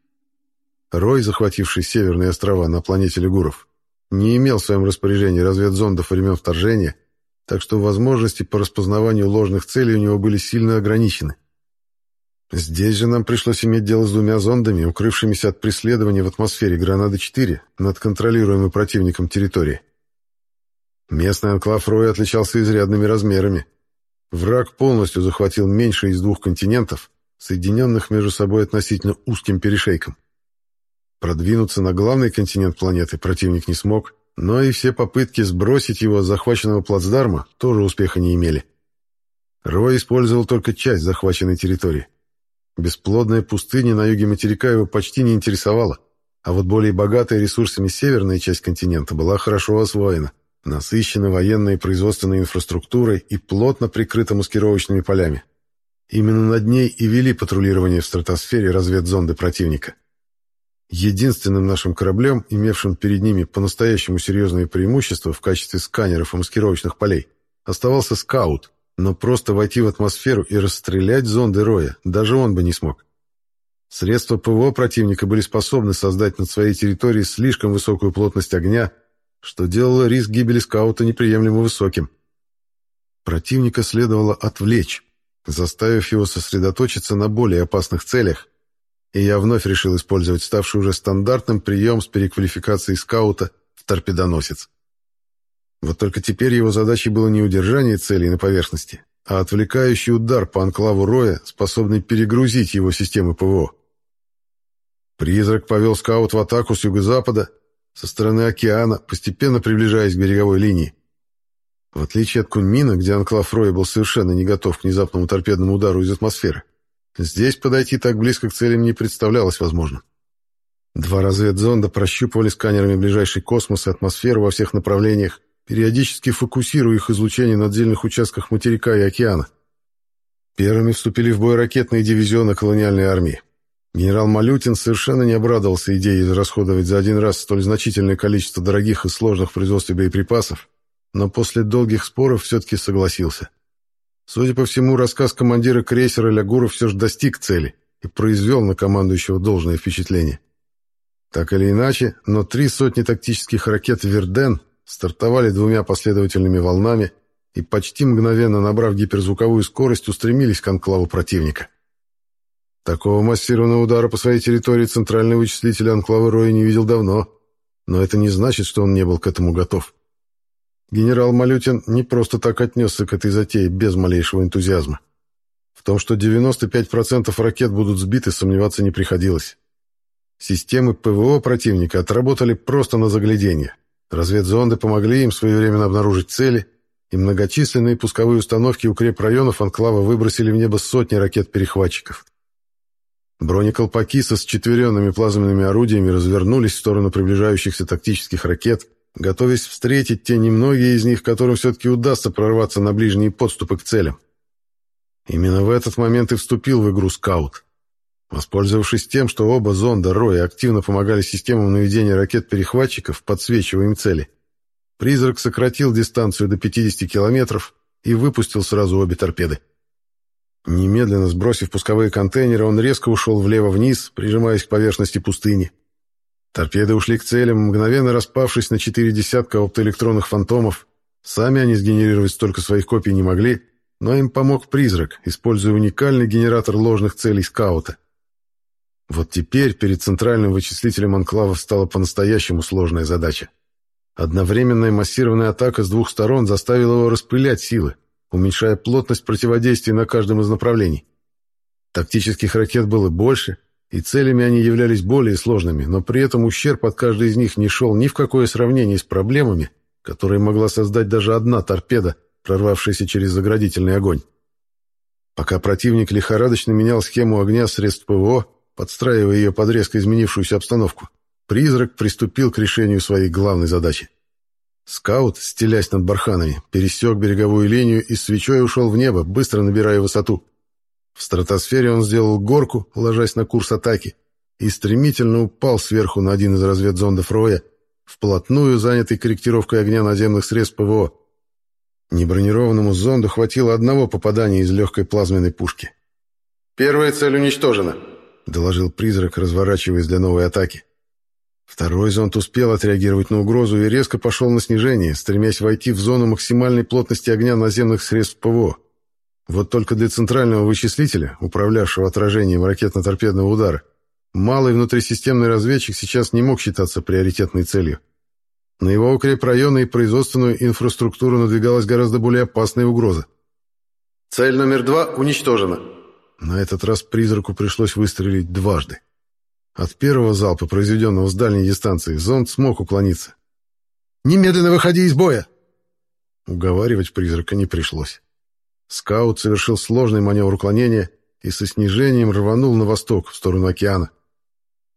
Рой, захвативший северные острова на планете Лигуров, не имел в своем распоряжении разведзондов времен вторжения, так что возможности по распознаванию ложных целей у него были сильно ограничены. Здесь же нам пришлось иметь дело с двумя зондами, укрывшимися от преследования в атмосфере Гранады-4 над контролируемой противником территорией. Местный анклав Роя отличался изрядными размерами. Враг полностью захватил меньше из двух континентов, соединенных между собой относительно узким перешейком. Продвинуться на главный континент планеты противник не смог, но и все попытки сбросить его с захваченного плацдарма тоже успеха не имели. Рой использовал только часть захваченной территории. Бесплодная пустыня на юге материка его почти не интересовала, а вот более богатая ресурсами северная часть континента была хорошо освоена, насыщена военной и производственной инфраструктурой и плотно прикрыта маскировочными полями. Именно над ней и вели патрулирование в стратосфере разведзонды противника. Единственным нашим кораблем, имевшим перед ними по-настоящему серьезные преимущества в качестве сканеров и маскировочных полей, оставался «Скаут», но просто войти в атмосферу и расстрелять зонды Роя даже он бы не смог. Средства ПВО противника были способны создать над своей территорией слишком высокую плотность огня, что делало риск гибели скаута неприемлемо высоким. Противника следовало отвлечь, заставив его сосредоточиться на более опасных целях, и я вновь решил использовать ставший уже стандартным прием с переквалификацией скаута в торпедоносец. Вот только теперь его задачей было не удержание целей на поверхности, а отвлекающий удар по анклаву Роя, способный перегрузить его системы ПВО. Призрак повел скаут в атаку с юго-запада, со стороны океана, постепенно приближаясь к береговой линии. В отличие от Кунмина, где анклав Роя был совершенно не готов к внезапному торпедному удару из атмосферы, здесь подойти так близко к целям не представлялось возможным. Два разведзонда прощупывали сканерами ближайший космос и атмосферу во всех направлениях, периодически фокусируя их излучение на отдельных участках материка и океана. Первыми вступили в бой ракетные дивизионы колониальной армии. Генерал Малютин совершенно не обрадовался идее израсходовать за один раз столь значительное количество дорогих и сложных в производстве боеприпасов, но после долгих споров все-таки согласился. Судя по всему, рассказ командира крейсера Лягуров все же достиг цели и произвел на командующего должное впечатление. Так или иначе, но три сотни тактических ракет «Верден» стартовали двумя последовательными волнами и, почти мгновенно набрав гиперзвуковую скорость, устремились к анклаву противника. Такого массированного удара по своей территории центральный вычислитель Анклава Роя не видел давно, но это не значит, что он не был к этому готов. Генерал Малютин не просто так отнесся к этой затее без малейшего энтузиазма. В том, что 95% ракет будут сбиты, сомневаться не приходилось. Системы ПВО противника отработали просто на загляденье. Разведзонды помогли им своевременно обнаружить цели, и многочисленные пусковые установки укрепрайонов Анклава выбросили в небо сотни ракет-перехватчиков. Бронеколпаки со счетверенными плазменными орудиями развернулись в сторону приближающихся тактических ракет, готовясь встретить те немногие из них, которым все-таки удастся прорваться на ближние подступы к целям. Именно в этот момент и вступил в игру скаут. Воспользовавшись тем, что оба зонда Роя активно помогали системам наведения ракет-перехватчиков, подсвечивая им цели, призрак сократил дистанцию до 50 километров и выпустил сразу обе торпеды. Немедленно сбросив пусковые контейнеры, он резко ушел влево-вниз, прижимаясь к поверхности пустыни. Торпеды ушли к целям, мгновенно распавшись на четыре десятка оптоэлектронных фантомов. Сами они сгенерировать столько своих копий не могли, но им помог призрак, используя уникальный генератор ложных целей скаута. Вот теперь перед центральным вычислителем анклава стала по-настоящему сложная задача. Одновременная массированная атака с двух сторон заставила его распылять силы, уменьшая плотность противодействия на каждом из направлений. Тактических ракет было больше, и целями они являлись более сложными, но при этом ущерб от каждой из них не шел ни в какое сравнение с проблемами, которые могла создать даже одна торпеда, прорвавшаяся через заградительный огонь. Пока противник лихорадочно менял схему огня средств ПВО, подстраивая ее под резко изменившуюся обстановку, призрак приступил к решению своей главной задачи. Скаут, стелясь над барханами, пересек береговую линию и свечой ушел в небо, быстро набирая высоту. В стратосфере он сделал горку, ложась на курс атаки, и стремительно упал сверху на один из разведзондов Роя, вплотную занятый корректировкой огня наземных средств ПВО. Небронированному зонду хватило одного попадания из легкой плазменной пушки. «Первая цель уничтожена», — доложил призрак, разворачиваясь для новой атаки. Второй зонд успел отреагировать на угрозу и резко пошел на снижение, стремясь войти в зону максимальной плотности огня наземных средств ПВО. Вот только для центрального вычислителя, управлявшего отражением ракетно-торпедного удара, малый внутрисистемный разведчик сейчас не мог считаться приоритетной целью. На его укрепрайоны и производственную инфраструктуру надвигалась гораздо более опасная угроза. «Цель номер два уничтожена». На этот раз призраку пришлось выстрелить дважды. От первого залпа, произведенного с дальней дистанции, зонд смог уклониться. «Немедленно выходи из боя!» Уговаривать призрака не пришлось. Скаут совершил сложный маневр уклонения и со снижением рванул на восток, в сторону океана.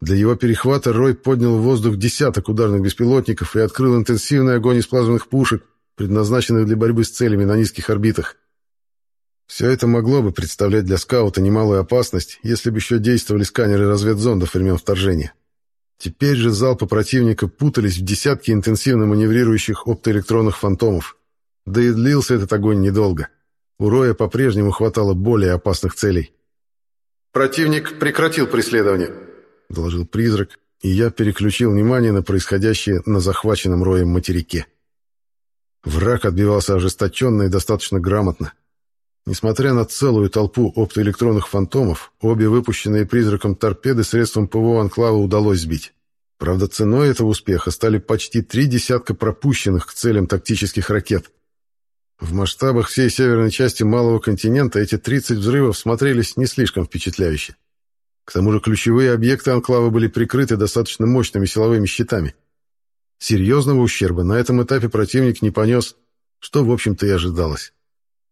Для его перехвата Рой поднял в воздух десяток ударных беспилотников и открыл интенсивный огонь из плазменных пушек, предназначенных для борьбы с целями на низких орбитах. Все это могло бы представлять для скаута немалую опасность, если бы еще действовали сканеры разведзондов времен вторжения. Теперь же залпы противника путались в десятки интенсивно маневрирующих оптоэлектронных фантомов. Да и длился этот огонь недолго. У Роя по-прежнему хватало более опасных целей. «Противник прекратил преследование», — доложил призрак, и я переключил внимание на происходящее на захваченном Роем материке. Враг отбивался ожесточенно и достаточно грамотно. Несмотря на целую толпу оптоэлектронных фантомов, обе выпущенные призраком торпеды средством ПВО Анклава удалось сбить. Правда, ценой этого успеха стали почти три десятка пропущенных к целям тактических ракет. В масштабах всей северной части Малого континента эти 30 взрывов смотрелись не слишком впечатляюще. К тому же ключевые объекты Анклава были прикрыты достаточно мощными силовыми щитами. Серьезного ущерба на этом этапе противник не понес, что, в общем-то, и ожидалось.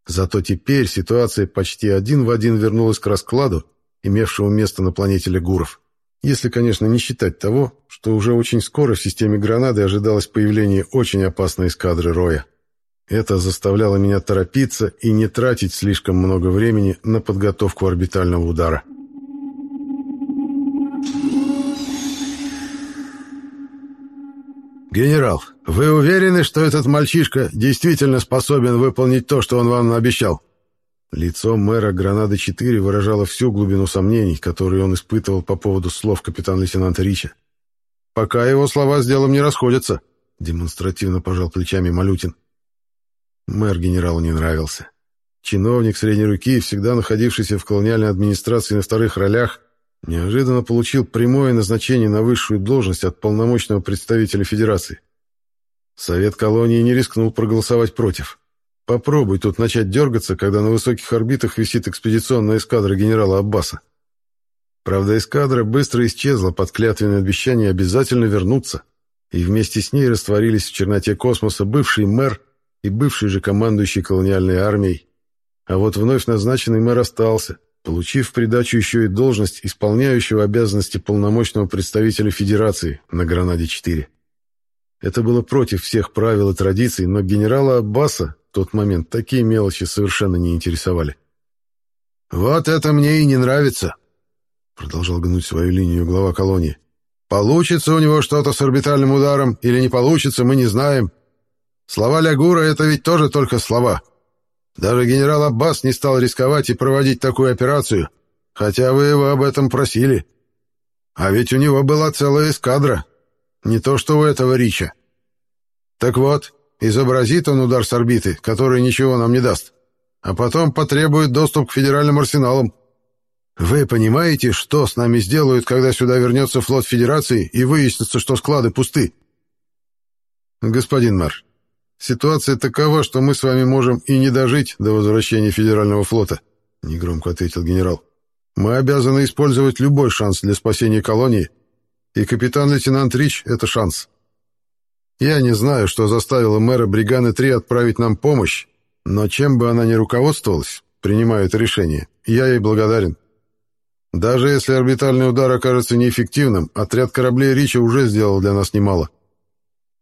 Зато теперь ситуация почти один в один вернулась к раскладу, имевшему место на планете Легуров. Если, конечно, не считать того, что уже очень скоро в системе гранаты ожидалось появление очень опасной эскадры Роя. Это заставляло меня торопиться и не тратить слишком много времени на подготовку орбитального удара. «Генерал, вы уверены, что этот мальчишка действительно способен выполнить то, что он вам обещал?» Лицо мэра Гранады-4 выражало всю глубину сомнений, которые он испытывал по поводу слов капитан-лейтенанта Рича. «Пока его слова с делом не расходятся», — демонстративно пожал плечами Малютин. Мэр генералу не нравился. Чиновник средней руки, всегда находившийся в колониальной администрации на вторых ролях, неожиданно получил прямое назначение на высшую должность от полномочного представителя Федерации. Совет колонии не рискнул проголосовать против. Попробуй тут начать дергаться, когда на высоких орбитах висит экспедиционная эскадра генерала Аббаса. Правда, эскадра быстро исчезла под клятвенное обещание обязательно вернуться, и вместе с ней растворились в черноте космоса бывший мэр и бывший же командующий колониальной армией. А вот вновь назначенный мэр остался, получив в придачу еще и должность исполняющего обязанности полномочного представителя Федерации на Гранаде-4. Это было против всех правил и традиций, но генерала Аббаса в тот момент такие мелочи совершенно не интересовали. «Вот это мне и не нравится», — продолжал гнуть свою линию глава колонии. «Получится у него что-то с орбитальным ударом или не получится, мы не знаем. Слова Лягура — это ведь тоже только слова. Даже генерал Аббас не стал рисковать и проводить такую операцию, хотя вы его об этом просили. А ведь у него была целая эскадра, не то что у этого Рича. Так вот, изобразит он удар с орбиты, который ничего нам не даст, а потом потребует доступ к федеральным арсеналам. Вы понимаете, что с нами сделают, когда сюда вернется флот Федерации и выяснится, что склады пусты? Господин мэр, Ситуация такова, что мы с вами можем и не дожить до возвращения Федерального флота, негромко ответил генерал. Мы обязаны использовать любой шанс для спасения колонии, и капитан-лейтенант Рич — это шанс. Я не знаю, что заставило мэра Бриганы-3 отправить нам помощь, но чем бы она ни руководствовалась, принимая это решение, я ей благодарен. Даже если орбитальный удар окажется неэффективным, отряд кораблей Рича уже сделал для нас немало. —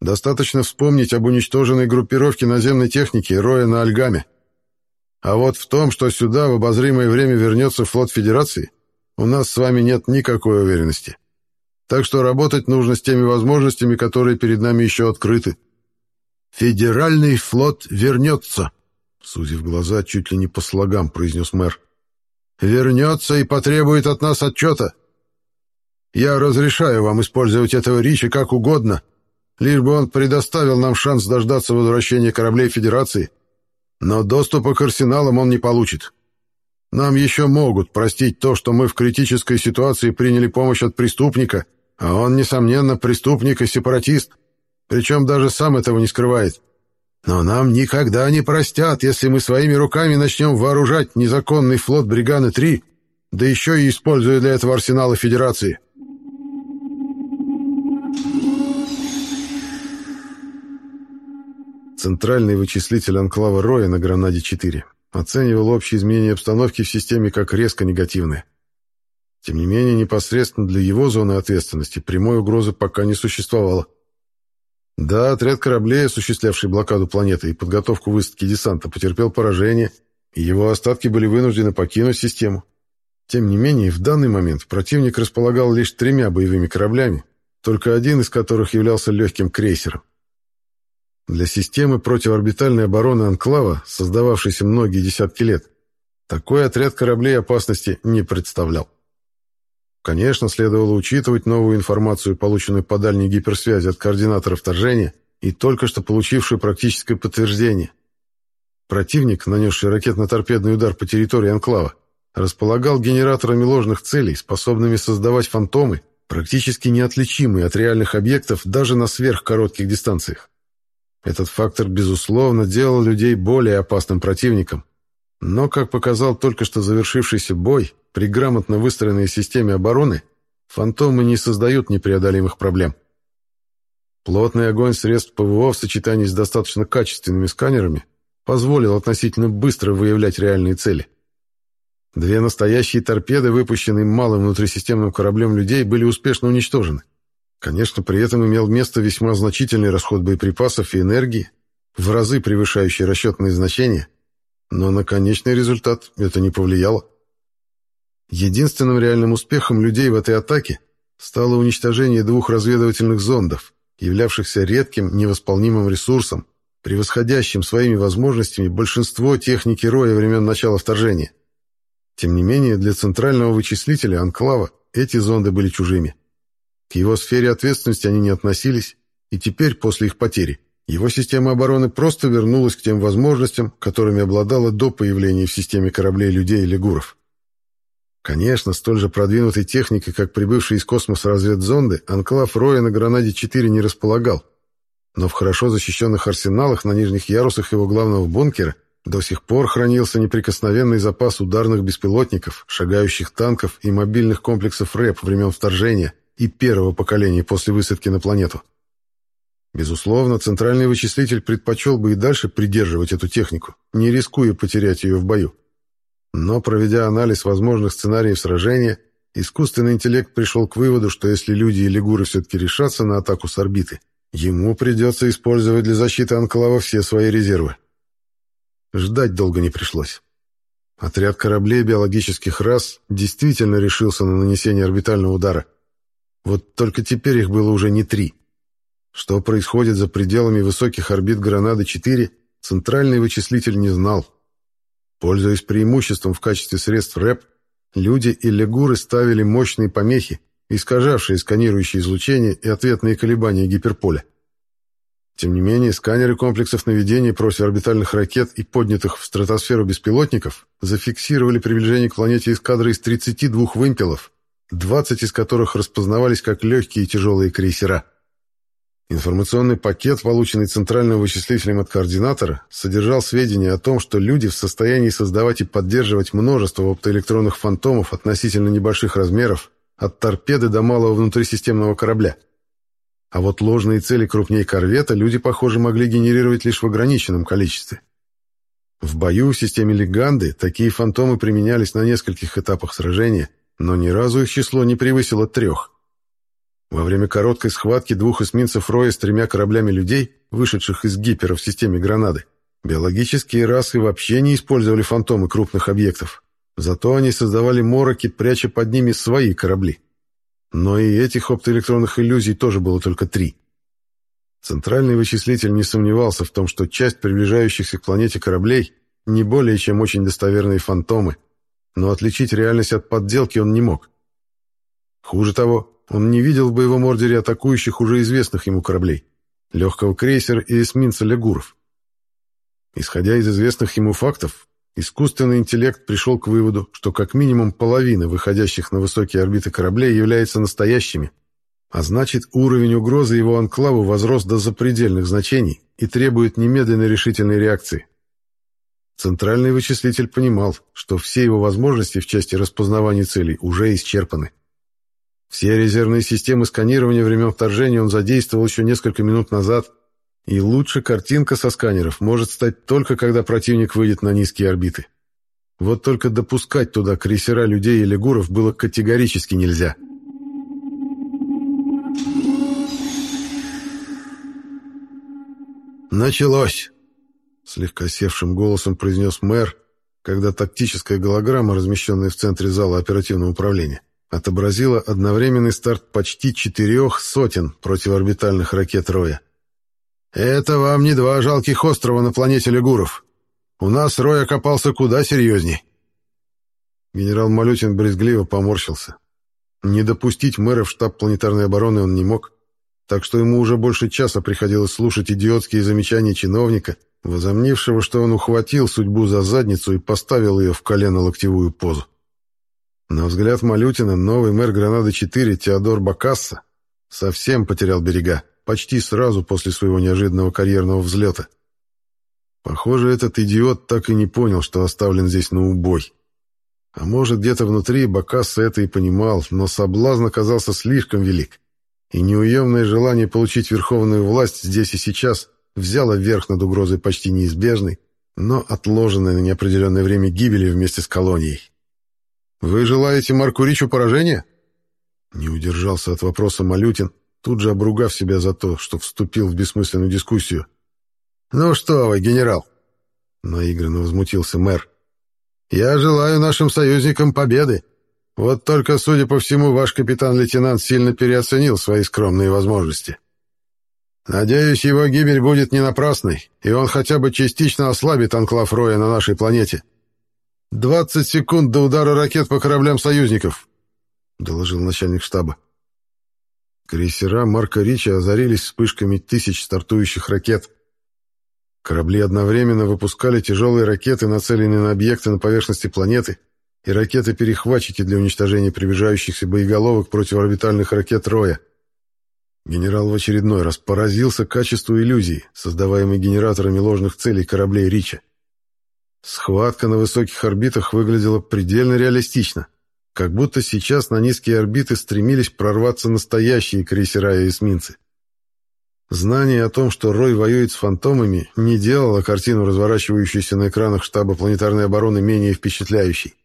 Достаточно вспомнить об уничтоженной группировке наземной техники Роя на Альгаме. А вот в том, что сюда в обозримое время вернется флот Федерации, у нас с вами нет никакой уверенности. Так что работать нужно с теми возможностями, которые перед нами еще открыты. «Федеральный флот вернется», — сузив глаза, чуть ли не по слогам произнес мэр. «Вернется и потребует от нас отчета. Я разрешаю вам использовать этого Ричи как угодно, лишь бы он предоставил нам шанс дождаться возвращения кораблей Федерации, но доступа к арсеналам он не получит. Нам еще могут простить то, что мы в критической ситуации приняли помощь от преступника, а он, несомненно, преступник и сепаратист. причем даже сам этого не скрывает. Но нам никогда не простят, если мы своими руками начнем вооружать незаконный флот Бриганы-3, да еще и используя для этого арсеналы Федерации. Центральный вычислитель анклава Роя на Гранаде-4 оценивал общие изменения обстановки в системе как резко негативные. Тем не менее, непосредственно для его зоны ответственности прямой угрозы пока не существовало. Да, отряд кораблей, осуществлявший блокаду планеты и подготовку высадки десанта, потерпел поражение, и его остатки были вынуждены покинуть систему. Тем не менее, в данный момент противник располагал лишь тремя боевыми кораблями, только один из которых являлся легким крейсером. Для системы противоорбитальной обороны Анклава, создававшейся многие десятки лет, такой отряд кораблей опасности не представлял. Конечно, следовало учитывать новую информацию, полученную по дальней гиперсвязи от координатора вторжения и только что получившую практическое подтверждение. Противник, нанесший ракетно-торпедный удар по территории Анклава, располагал генераторами ложных целей, способными создавать фантомы, практически неотличимые от реальных объектов даже на сверхкоротких дистанциях. Этот фактор, безусловно, делал людей более опасным противником, но, как показал только что завершившийся бой, при грамотно выстроенной системе обороны фантомы не создают непреодолимых проблем. Плотный огонь средств ПВО в сочетании с достаточно качественными сканерами позволил относительно быстро выявлять реальные цели. Две настоящие торпеды, выпущенные малым внутрисистемным кораблем людей, были успешно уничтожены. Конечно, при этом имел место весьма значительный расход боеприпасов и энергии, в разы превышающий расчетные значения – но на конечный результат это не повлияло. Единственным реальным успехом людей в этой атаке стало уничтожение двух разведывательных зондов, являвшихся редким невосполнимым ресурсом, превосходящим своими возможностями большинство техники Роя времен начала вторжения. Тем не менее, для центрального вычислителя Анклава эти зонды были чужими. К его сфере ответственности они не относились, и теперь, после их потери, его система обороны просто вернулась к тем возможностям, которыми обладала до появления в системе кораблей людей и лигуров. Конечно, столь же продвинутой техникой, как прибывшие из космоса разведзонды, анклав Роя на Гранаде-4 не располагал. Но в хорошо защищенных арсеналах на нижних ярусах его главного бункера до сих пор хранился неприкосновенный запас ударных беспилотников, шагающих танков и мобильных комплексов РЭП времен вторжения и первого поколения после высадки на планету. Безусловно, центральный вычислитель предпочел бы и дальше придерживать эту технику, не рискуя потерять ее в бою. Но, проведя анализ возможных сценариев сражения, искусственный интеллект пришел к выводу, что если люди и лигуры все-таки решатся на атаку с орбиты, ему придется использовать для защиты Анклава все свои резервы. Ждать долго не пришлось. Отряд кораблей биологических рас действительно решился на нанесение орбитального удара. Вот только теперь их было уже не три — что происходит за пределами высоких орбит Гранады-4, центральный вычислитель не знал. Пользуясь преимуществом в качестве средств РЭП, люди и легуры ставили мощные помехи, искажавшие сканирующее излучение и ответные колебания гиперполя. Тем не менее, сканеры комплексов наведения противоорбитальных ракет и поднятых в стратосферу беспилотников зафиксировали приближение к планете эскадры из 32 вымпелов, 20 из которых распознавались как легкие и тяжелые крейсера. Информационный пакет, полученный центральным вычислителем от координатора, содержал сведения о том, что люди в состоянии создавать и поддерживать множество оптоэлектронных фантомов относительно небольших размеров, от торпеды до малого внутрисистемного корабля. А вот ложные цели крупнее корвета люди, похоже, могли генерировать лишь в ограниченном количестве. В бою в системе Леганды такие фантомы применялись на нескольких этапах сражения, но ни разу их число не превысило трех. Во время короткой схватки двух эсминцев Роя с тремя кораблями людей, вышедших из гипера в системе гранады, биологические расы вообще не использовали фантомы крупных объектов. Зато они создавали мороки, пряча под ними свои корабли. Но и этих оптоэлектронных иллюзий тоже было только три. Центральный вычислитель не сомневался в том, что часть приближающихся к планете кораблей не более чем очень достоверные фантомы, но отличить реальность от подделки он не мог. Хуже того, он не видел в боевом ордере атакующих уже известных ему кораблей — легкого крейсера и эсминца Легуров. Исходя из известных ему фактов, искусственный интеллект пришел к выводу, что как минимум половина выходящих на высокие орбиты кораблей является настоящими, А значит, уровень угрозы его анклаву возрос до запредельных значений и требует немедленной решительной реакции. Центральный вычислитель понимал, что все его возможности в части распознавания целей уже исчерпаны. Все резервные системы сканирования времен вторжения он задействовал еще несколько минут назад, и лучше картинка со сканеров может стать только когда противник выйдет на низкие орбиты. Вот только допускать туда крейсера людей или гуров было категорически нельзя. «Началось!» — слегка севшим голосом произнес мэр, когда тактическая голограмма, размещенная в центре зала оперативного управления, отобразила одновременный старт почти четырех сотен противоорбитальных ракет «Роя». «Это вам не два жалких острова на планете Легуров. У нас Рой окопался куда серьезней». Генерал Малютин брезгливо поморщился. Не допустить мэра в штаб планетарной обороны он не мог, так что ему уже больше часа приходилось слушать идиотские замечания чиновника, возомнившего, что он ухватил судьбу за задницу и поставил ее в колено-локтевую позу. На взгляд Малютина новый мэр Гранады-4 Теодор Бакасса совсем потерял берега почти сразу после своего неожиданного карьерного взлета. Похоже, этот идиот так и не понял, что оставлен здесь на убой. А может, где-то внутри Бакасса это и понимал, но соблазн оказался слишком велик. И неуемное желание получить верховную власть здесь и сейчас взяло верх над угрозой почти неизбежной, но отложенной на неопределенное время гибели вместе с колонией. «Вы желаете Марку Ричу поражения?» Не удержался от вопроса Малютин, тут же обругав себя за то, что вступил в бессмысленную дискуссию. «Ну что вы, генерал!» — наигранно возмутился мэр. «Я желаю нашим союзникам победы. Вот только, судя по всему, ваш капитан-лейтенант сильно переоценил свои скромные возможности. Надеюсь, его гибель будет не напрасной, и он хотя бы частично ослабит анклав Роя на нашей планете. «Двадцать секунд до удара ракет по кораблям союзников», — доложил начальник штаба. Крейсера Марка Рича озарились вспышками тысяч стартующих ракет. Корабли одновременно выпускали тяжелые ракеты, нацеленные на объекты на поверхности планеты, и ракеты-перехватчики для уничтожения приближающихся боеголовок противоорбитальных ракет Роя. Генерал в очередной раз поразился качеству иллюзий, создаваемой генераторами ложных целей кораблей Рича. Схватка на высоких орбитах выглядела предельно реалистично. Как будто сейчас на низкие орбиты стремились прорваться настоящие крейсера и эсминцы. Знание о том, что Рой воюет с фантомами, не делало картину, разворачивающуюся на экранах штаба планетарной обороны, менее впечатляющей.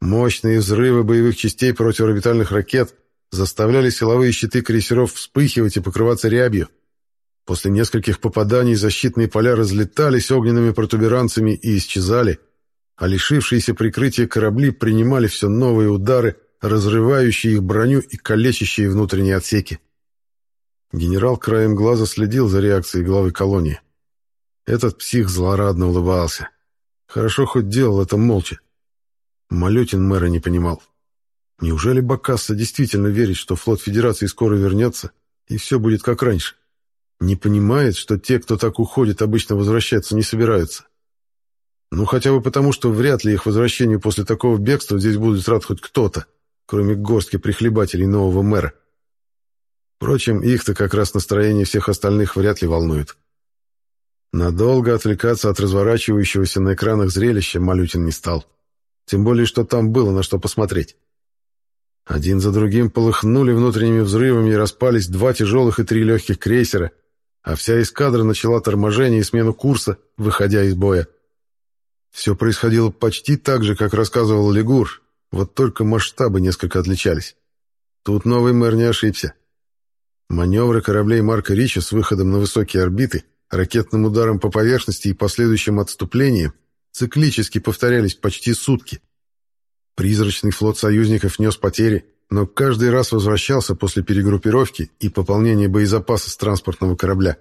Мощные взрывы боевых частей противорбитальных ракет заставляли силовые щиты крейсеров вспыхивать и покрываться рябью. После нескольких попаданий защитные поля разлетались огненными протуберанцами и исчезали, а лишившиеся прикрытия корабли принимали все новые удары, разрывающие их броню и калечащие внутренние отсеки. Генерал краем глаза следил за реакцией главы колонии. Этот псих злорадно улыбался. Хорошо хоть делал это молча. Малютин мэра не понимал. Неужели Бакасса действительно верит, что флот Федерации скоро вернется, и все будет как раньше? Не понимает, что те, кто так уходит, обычно возвращаться не собираются? Ну, хотя бы потому, что вряд ли их возвращению после такого бегства здесь будет рад хоть кто-то, кроме горстки прихлебателей нового мэра. Впрочем, их-то как раз настроение всех остальных вряд ли волнует. Надолго отвлекаться от разворачивающегося на экранах зрелища Малютин не стал. Тем более, что там было на что посмотреть. Один за другим полыхнули внутренними взрывами и распались два тяжелых и три легких крейсера, а вся эскадра начала торможение и смену курса, выходя из боя. Все происходило почти так же, как рассказывал Лигур, вот только масштабы несколько отличались. Тут новый мэр не ошибся. Маневры кораблей Марка Рича с выходом на высокие орбиты, ракетным ударом по поверхности и последующим отступлением циклически повторялись почти сутки. Призрачный флот союзников нес потери, но каждый раз возвращался после перегруппировки и пополнения боезапаса с транспортного корабля.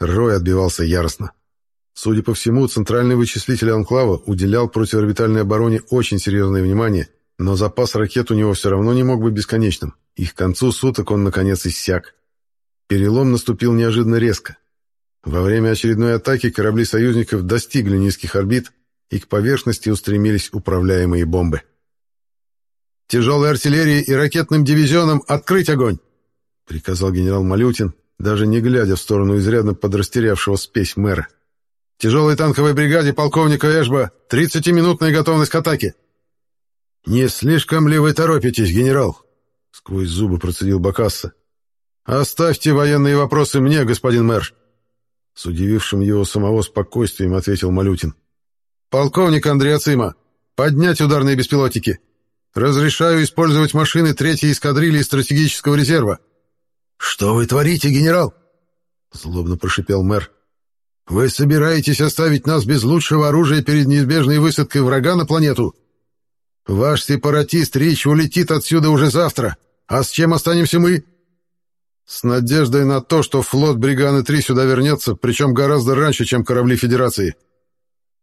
Рой отбивался яростно. Судя по всему, центральный вычислитель Анклава уделял противорбитальной обороне очень серьезное внимание, но запас ракет у него все равно не мог быть бесконечным, и к концу суток он, наконец, иссяк. Перелом наступил неожиданно резко. Во время очередной атаки корабли союзников достигли низких орбит, и к поверхности устремились управляемые бомбы. «Тяжелой артиллерии и ракетным дивизионам открыть огонь!» приказал генерал Малютин, даже не глядя в сторону изрядно подрастерявшего спесь мэра. «Тяжелой танковой бригаде полковника Эшба 30-минутная готовность к атаке!» «Не слишком ли вы торопитесь, генерал?» — сквозь зубы процедил Бакасса. «Оставьте военные вопросы мне, господин мэр!» С удивившим его самого спокойствием ответил Малютин. «Полковник Андрей Ацима, поднять ударные беспилотники! Разрешаю использовать машины третьей эскадрильи стратегического резерва!» «Что вы творите, генерал?» — злобно прошипел мэр. «Вы собираетесь оставить нас без лучшего оружия перед неизбежной высадкой врага на планету? Ваш сепаратист Рич улетит отсюда уже завтра, а с чем останемся мы?» «С надеждой на то, что флот Бриганы-3 сюда вернется, причем гораздо раньше, чем корабли Федерации», —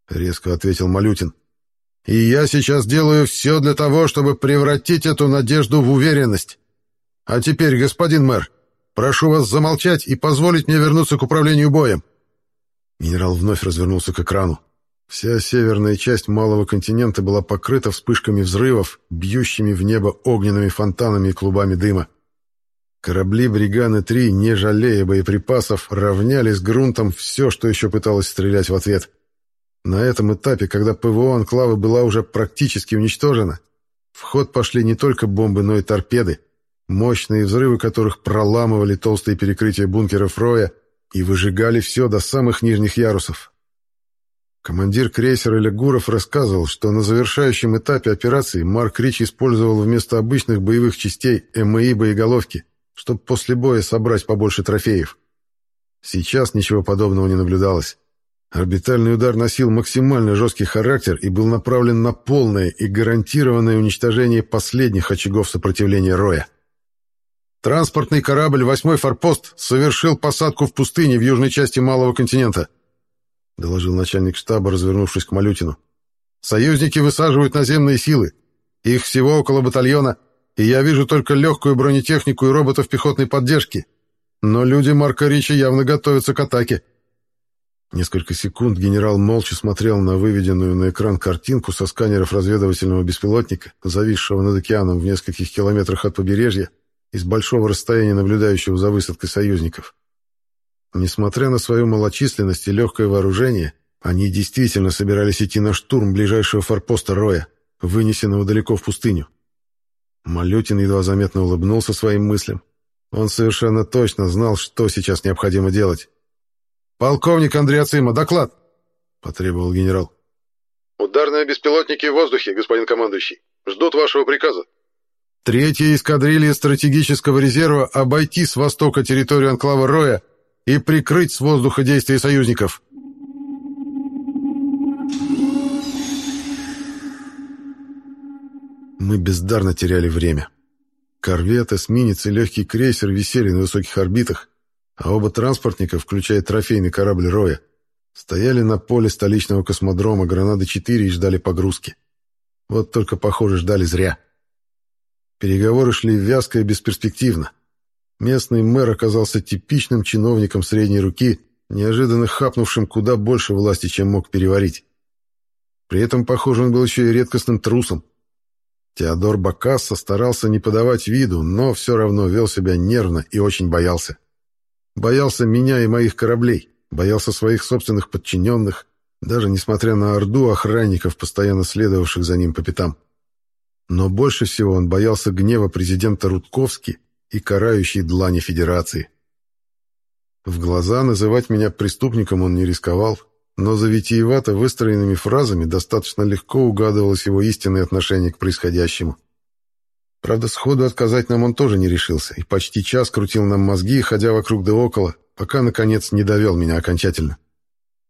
резко ответил Малютин. «И я сейчас делаю все для того, чтобы превратить эту надежду в уверенность. А теперь, господин мэр, Прошу вас замолчать и позволить мне вернуться к управлению боем». Генерал вновь развернулся к экрану. Вся северная часть малого континента была покрыта вспышками взрывов, бьющими в небо огненными фонтанами и клубами дыма. Корабли «Бриганы-3», не жалея боеприпасов, равняли с грунтом все, что еще пыталось стрелять в ответ. На этом этапе, когда ПВО «Анклавы» была уже практически уничтожена, в ход пошли не только бомбы, но и торпеды, мощные взрывы которых проламывали толстые перекрытия бункеров Роя и выжигали все до самых нижних ярусов. Командир крейсера Легуров рассказывал, что на завершающем этапе операции Марк Рич использовал вместо обычных боевых частей МИ боеголовки, чтобы после боя собрать побольше трофеев. Сейчас ничего подобного не наблюдалось. Орбитальный удар носил максимально жесткий характер и был направлен на полное и гарантированное уничтожение последних очагов сопротивления Роя. Транспортный корабль «Восьмой форпост» совершил посадку в пустыне в южной части Малого континента», — доложил начальник штаба, развернувшись к Малютину. «Союзники высаживают наземные силы. Их всего около батальона, и я вижу только легкую бронетехнику и роботов пехотной поддержки. Но люди Марка Ричи явно готовятся к атаке». Несколько секунд генерал молча смотрел на выведенную на экран картинку со сканеров разведывательного беспилотника, зависшего над океаном в нескольких километрах от побережья, из большого расстояния наблюдающего за высадкой союзников. Несмотря на свою малочисленность и легкое вооружение, они действительно собирались идти на штурм ближайшего форпоста Роя, вынесенного далеко в пустыню. Малютин едва заметно улыбнулся своим мыслям. Он совершенно точно знал, что сейчас необходимо делать. «Полковник Андрей Ацима, доклад!» — потребовал генерал. «Ударные беспилотники в воздухе, господин командующий. Ждут вашего приказа». Третья эскадрилья стратегического резерва обойти с востока территорию анклава Роя и прикрыть с воздуха действия союзников. Мы бездарно теряли время. Корвет, эсминец и легкий крейсер висели на высоких орбитах, а оба транспортника, включая трофейный корабль Роя, стояли на поле столичного космодрома Гранады-4 и ждали погрузки. Вот только, похоже, ждали зря. Переговоры шли вязко и бесперспективно. Местный мэр оказался типичным чиновником средней руки, неожиданно хапнувшим куда больше власти, чем мог переварить. При этом, похоже, он был еще и редкостным трусом. Теодор Бакасса старался не подавать виду, но все равно вел себя нервно и очень боялся. Боялся меня и моих кораблей, боялся своих собственных подчиненных, даже несмотря на орду охранников, постоянно следовавших за ним по пятам. Но больше всего он боялся гнева президента Рудковски и карающей длани Федерации. В глаза называть меня преступником он не рисковал, но за витиевато выстроенными фразами достаточно легко угадывалось его истинное отношение к происходящему. Правда, сходу отказать нам он тоже не решился, и почти час крутил нам мозги, ходя вокруг да около, пока, наконец, не довел меня окончательно.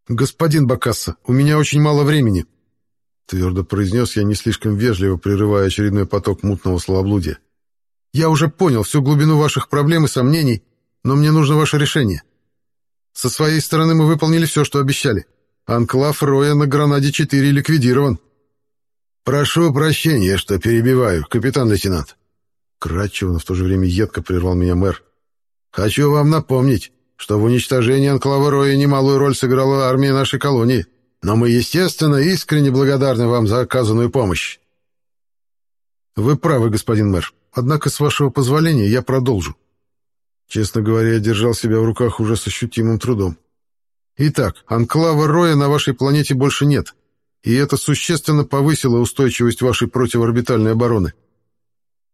«Господин Бакасса, у меня очень мало времени», Твердо произнес я, не слишком вежливо прерывая очередной поток мутного словоблудия. «Я уже понял всю глубину ваших проблем и сомнений, но мне нужно ваше решение. Со своей стороны мы выполнили все, что обещали. Анклав Роя на Гранаде-4 ликвидирован». «Прошу прощения, что перебиваю, капитан-лейтенант». Кратчево, но в то же время едко прервал меня мэр. «Хочу вам напомнить, что в уничтожении Анклава Роя немалую роль сыграла армия нашей колонии». Но мы, естественно, искренне благодарны вам за оказанную помощь. Вы правы, господин мэр. Однако, с вашего позволения, я продолжу. Честно говоря, я держал себя в руках уже с ощутимым трудом. Итак, анклава Роя на вашей планете больше нет, и это существенно повысило устойчивость вашей противорбитальной обороны.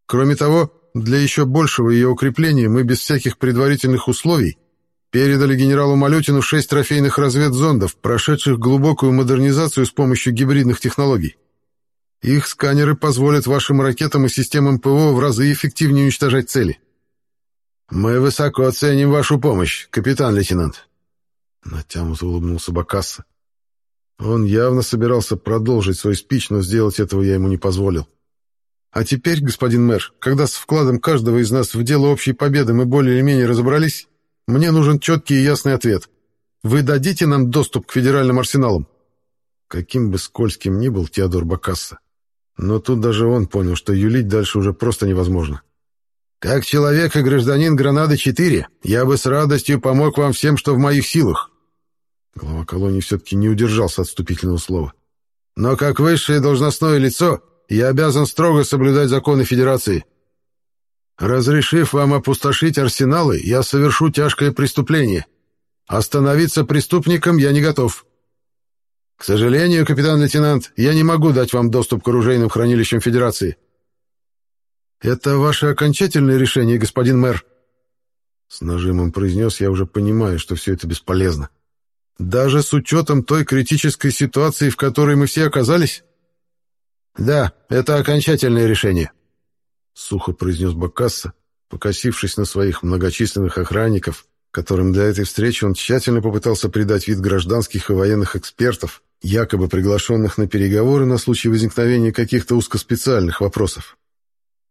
Кроме того, для еще большего ее укрепления мы без всяких предварительных условий передали генералу Малютину шесть трофейных разведзондов, прошедших глубокую модернизацию с помощью гибридных технологий. Их сканеры позволят вашим ракетам и системам ПВО в разы эффективнее уничтожать цели. «Мы высоко оценим вашу помощь, капитан-лейтенант», — натянуто улыбнулся Бакасса. Он явно собирался продолжить свой спич, но сделать этого я ему не позволил. А теперь, господин мэр, когда с вкладом каждого из нас в дело общей победы мы более или менее разобрались, мне нужен четкий и ясный ответ. Вы дадите нам доступ к федеральным арсеналам? Каким бы скользким ни был Теодор Бакасса, но тут даже он понял, что юлить дальше уже просто невозможно. Как человек и гражданин Гранады-4, я бы с радостью помог вам всем, что в моих силах. Глава колонии все-таки не удержался от вступительного слова. Но как высшее должностное лицо, я обязан строго соблюдать законы Федерации. Разрешив вам опустошить арсеналы, я совершу тяжкое преступление. Остановиться преступником я не готов. К сожалению, капитан-лейтенант, я не могу дать вам доступ к оружейным хранилищам Федерации. Это ваше окончательное решение, господин мэр. С нажимом произнес я, уже понимаю, что все это бесполезно. Даже с учетом той критической ситуации, в которой мы все оказались? Да, это окончательное решение. Сухо произнес Бакасса, покосившись на своих многочисленных охранников, которым для этой встречи он тщательно попытался придать вид гражданских и военных экспертов, якобы приглашенных на переговоры на случай возникновения каких-то узкоспециальных вопросов.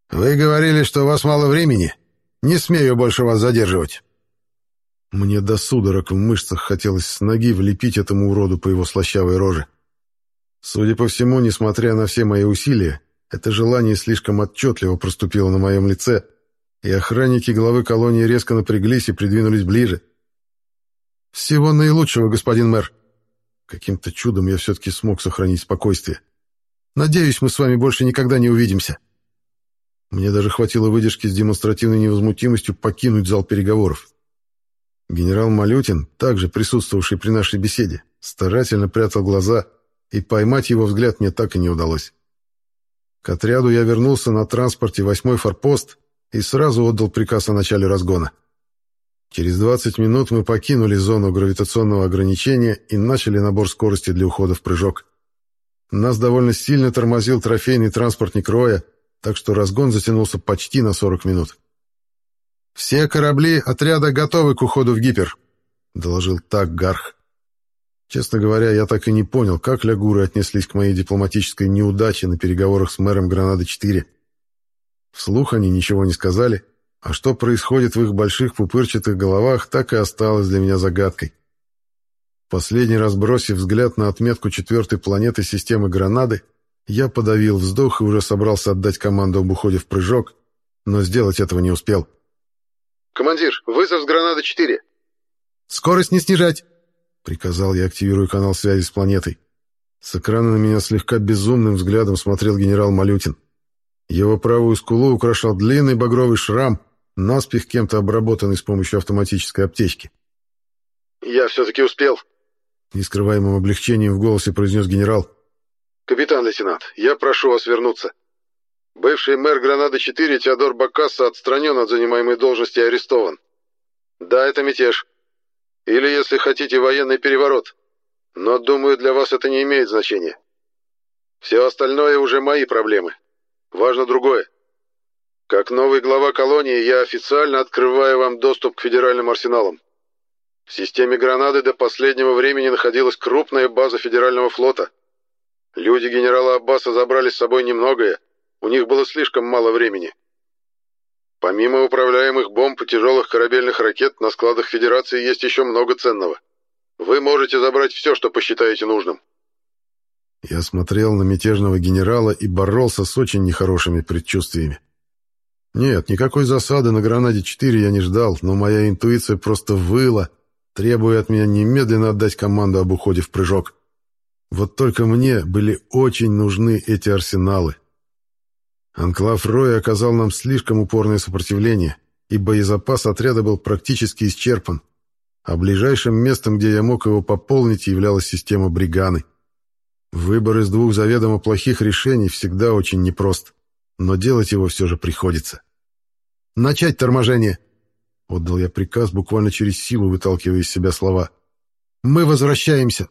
«Вы говорили, что у вас мало времени. Не смею больше вас задерживать». Мне до судорог в мышцах хотелось с ноги влепить этому уроду по его слащавой роже. Судя по всему, несмотря на все мои усилия, это желание слишком отчетливо проступило на моем лице, и охранники главы колонии резко напряглись и придвинулись ближе. «Всего наилучшего, господин мэр!» Каким-то чудом я все-таки смог сохранить спокойствие. «Надеюсь, мы с вами больше никогда не увидимся!» Мне даже хватило выдержки с демонстративной невозмутимостью покинуть зал переговоров. Генерал Малютин, также присутствовавший при нашей беседе, старательно прятал глаза, и поймать его взгляд мне так и не удалось. К отряду я вернулся на транспорте восьмой форпост и сразу отдал приказ о начале разгона. Через 20 минут мы покинули зону гравитационного ограничения и начали набор скорости для ухода в прыжок. Нас довольно сильно тормозил трофейный транспортник Роя, так что разгон затянулся почти на 40 минут. «Все корабли отряда готовы к уходу в гипер», — доложил так Гарх. Честно говоря, я так и не понял, как лягуры отнеслись к моей дипломатической неудаче на переговорах с мэром Гранады-4. Вслух они ничего не сказали, а что происходит в их больших пупырчатых головах, так и осталось для меня загадкой. Последний раз бросив взгляд на отметку четвертой планеты системы Гранады, я подавил вздох и уже собрался отдать команду об уходе в прыжок, но сделать этого не успел. «Командир, вызов с гранаты-4». «Скорость не снижать!» — приказал я, активируя канал связи с планетой. С экрана на меня слегка безумным взглядом смотрел генерал Малютин. Его правую скулу украшал длинный багровый шрам, наспех кем-то обработанный с помощью автоматической аптечки. «Я все-таки успел», — нескрываемым облегчением в голосе произнес генерал. «Капитан-лейтенант, я прошу вас вернуться. Бывший мэр Гранады-4 Теодор Бакасса отстранен от занимаемой должности и арестован. Да, это мятеж. Или, если хотите, военный переворот. Но, думаю, для вас это не имеет значения. Все остальное уже мои проблемы. Важно другое. Как новый глава колонии я официально открываю вам доступ к федеральным арсеналам. В системе Гранады до последнего времени находилась крупная база федерального флота — Люди генерала Аббаса забрали с собой немногое, у них было слишком мало времени. Помимо управляемых бомб и тяжелых корабельных ракет, на складах Федерации есть еще много ценного. Вы можете забрать все, что посчитаете нужным. Я смотрел на мятежного генерала и боролся с очень нехорошими предчувствиями. Нет, никакой засады на Гранаде-4 я не ждал, но моя интуиция просто выла, требуя от меня немедленно отдать команду об уходе в прыжок. Вот только мне были очень нужны эти арсеналы. Анклав Рой оказал нам слишком упорное сопротивление, и боезапас отряда был практически исчерпан, а ближайшим местом, где я мог его пополнить, являлась система Бриганы. Выбор из двух заведомо плохих решений всегда очень непрост, но делать его все же приходится. «Начать торможение!» — отдал я приказ, буквально через силу выталкивая из себя слова. «Мы возвращаемся!»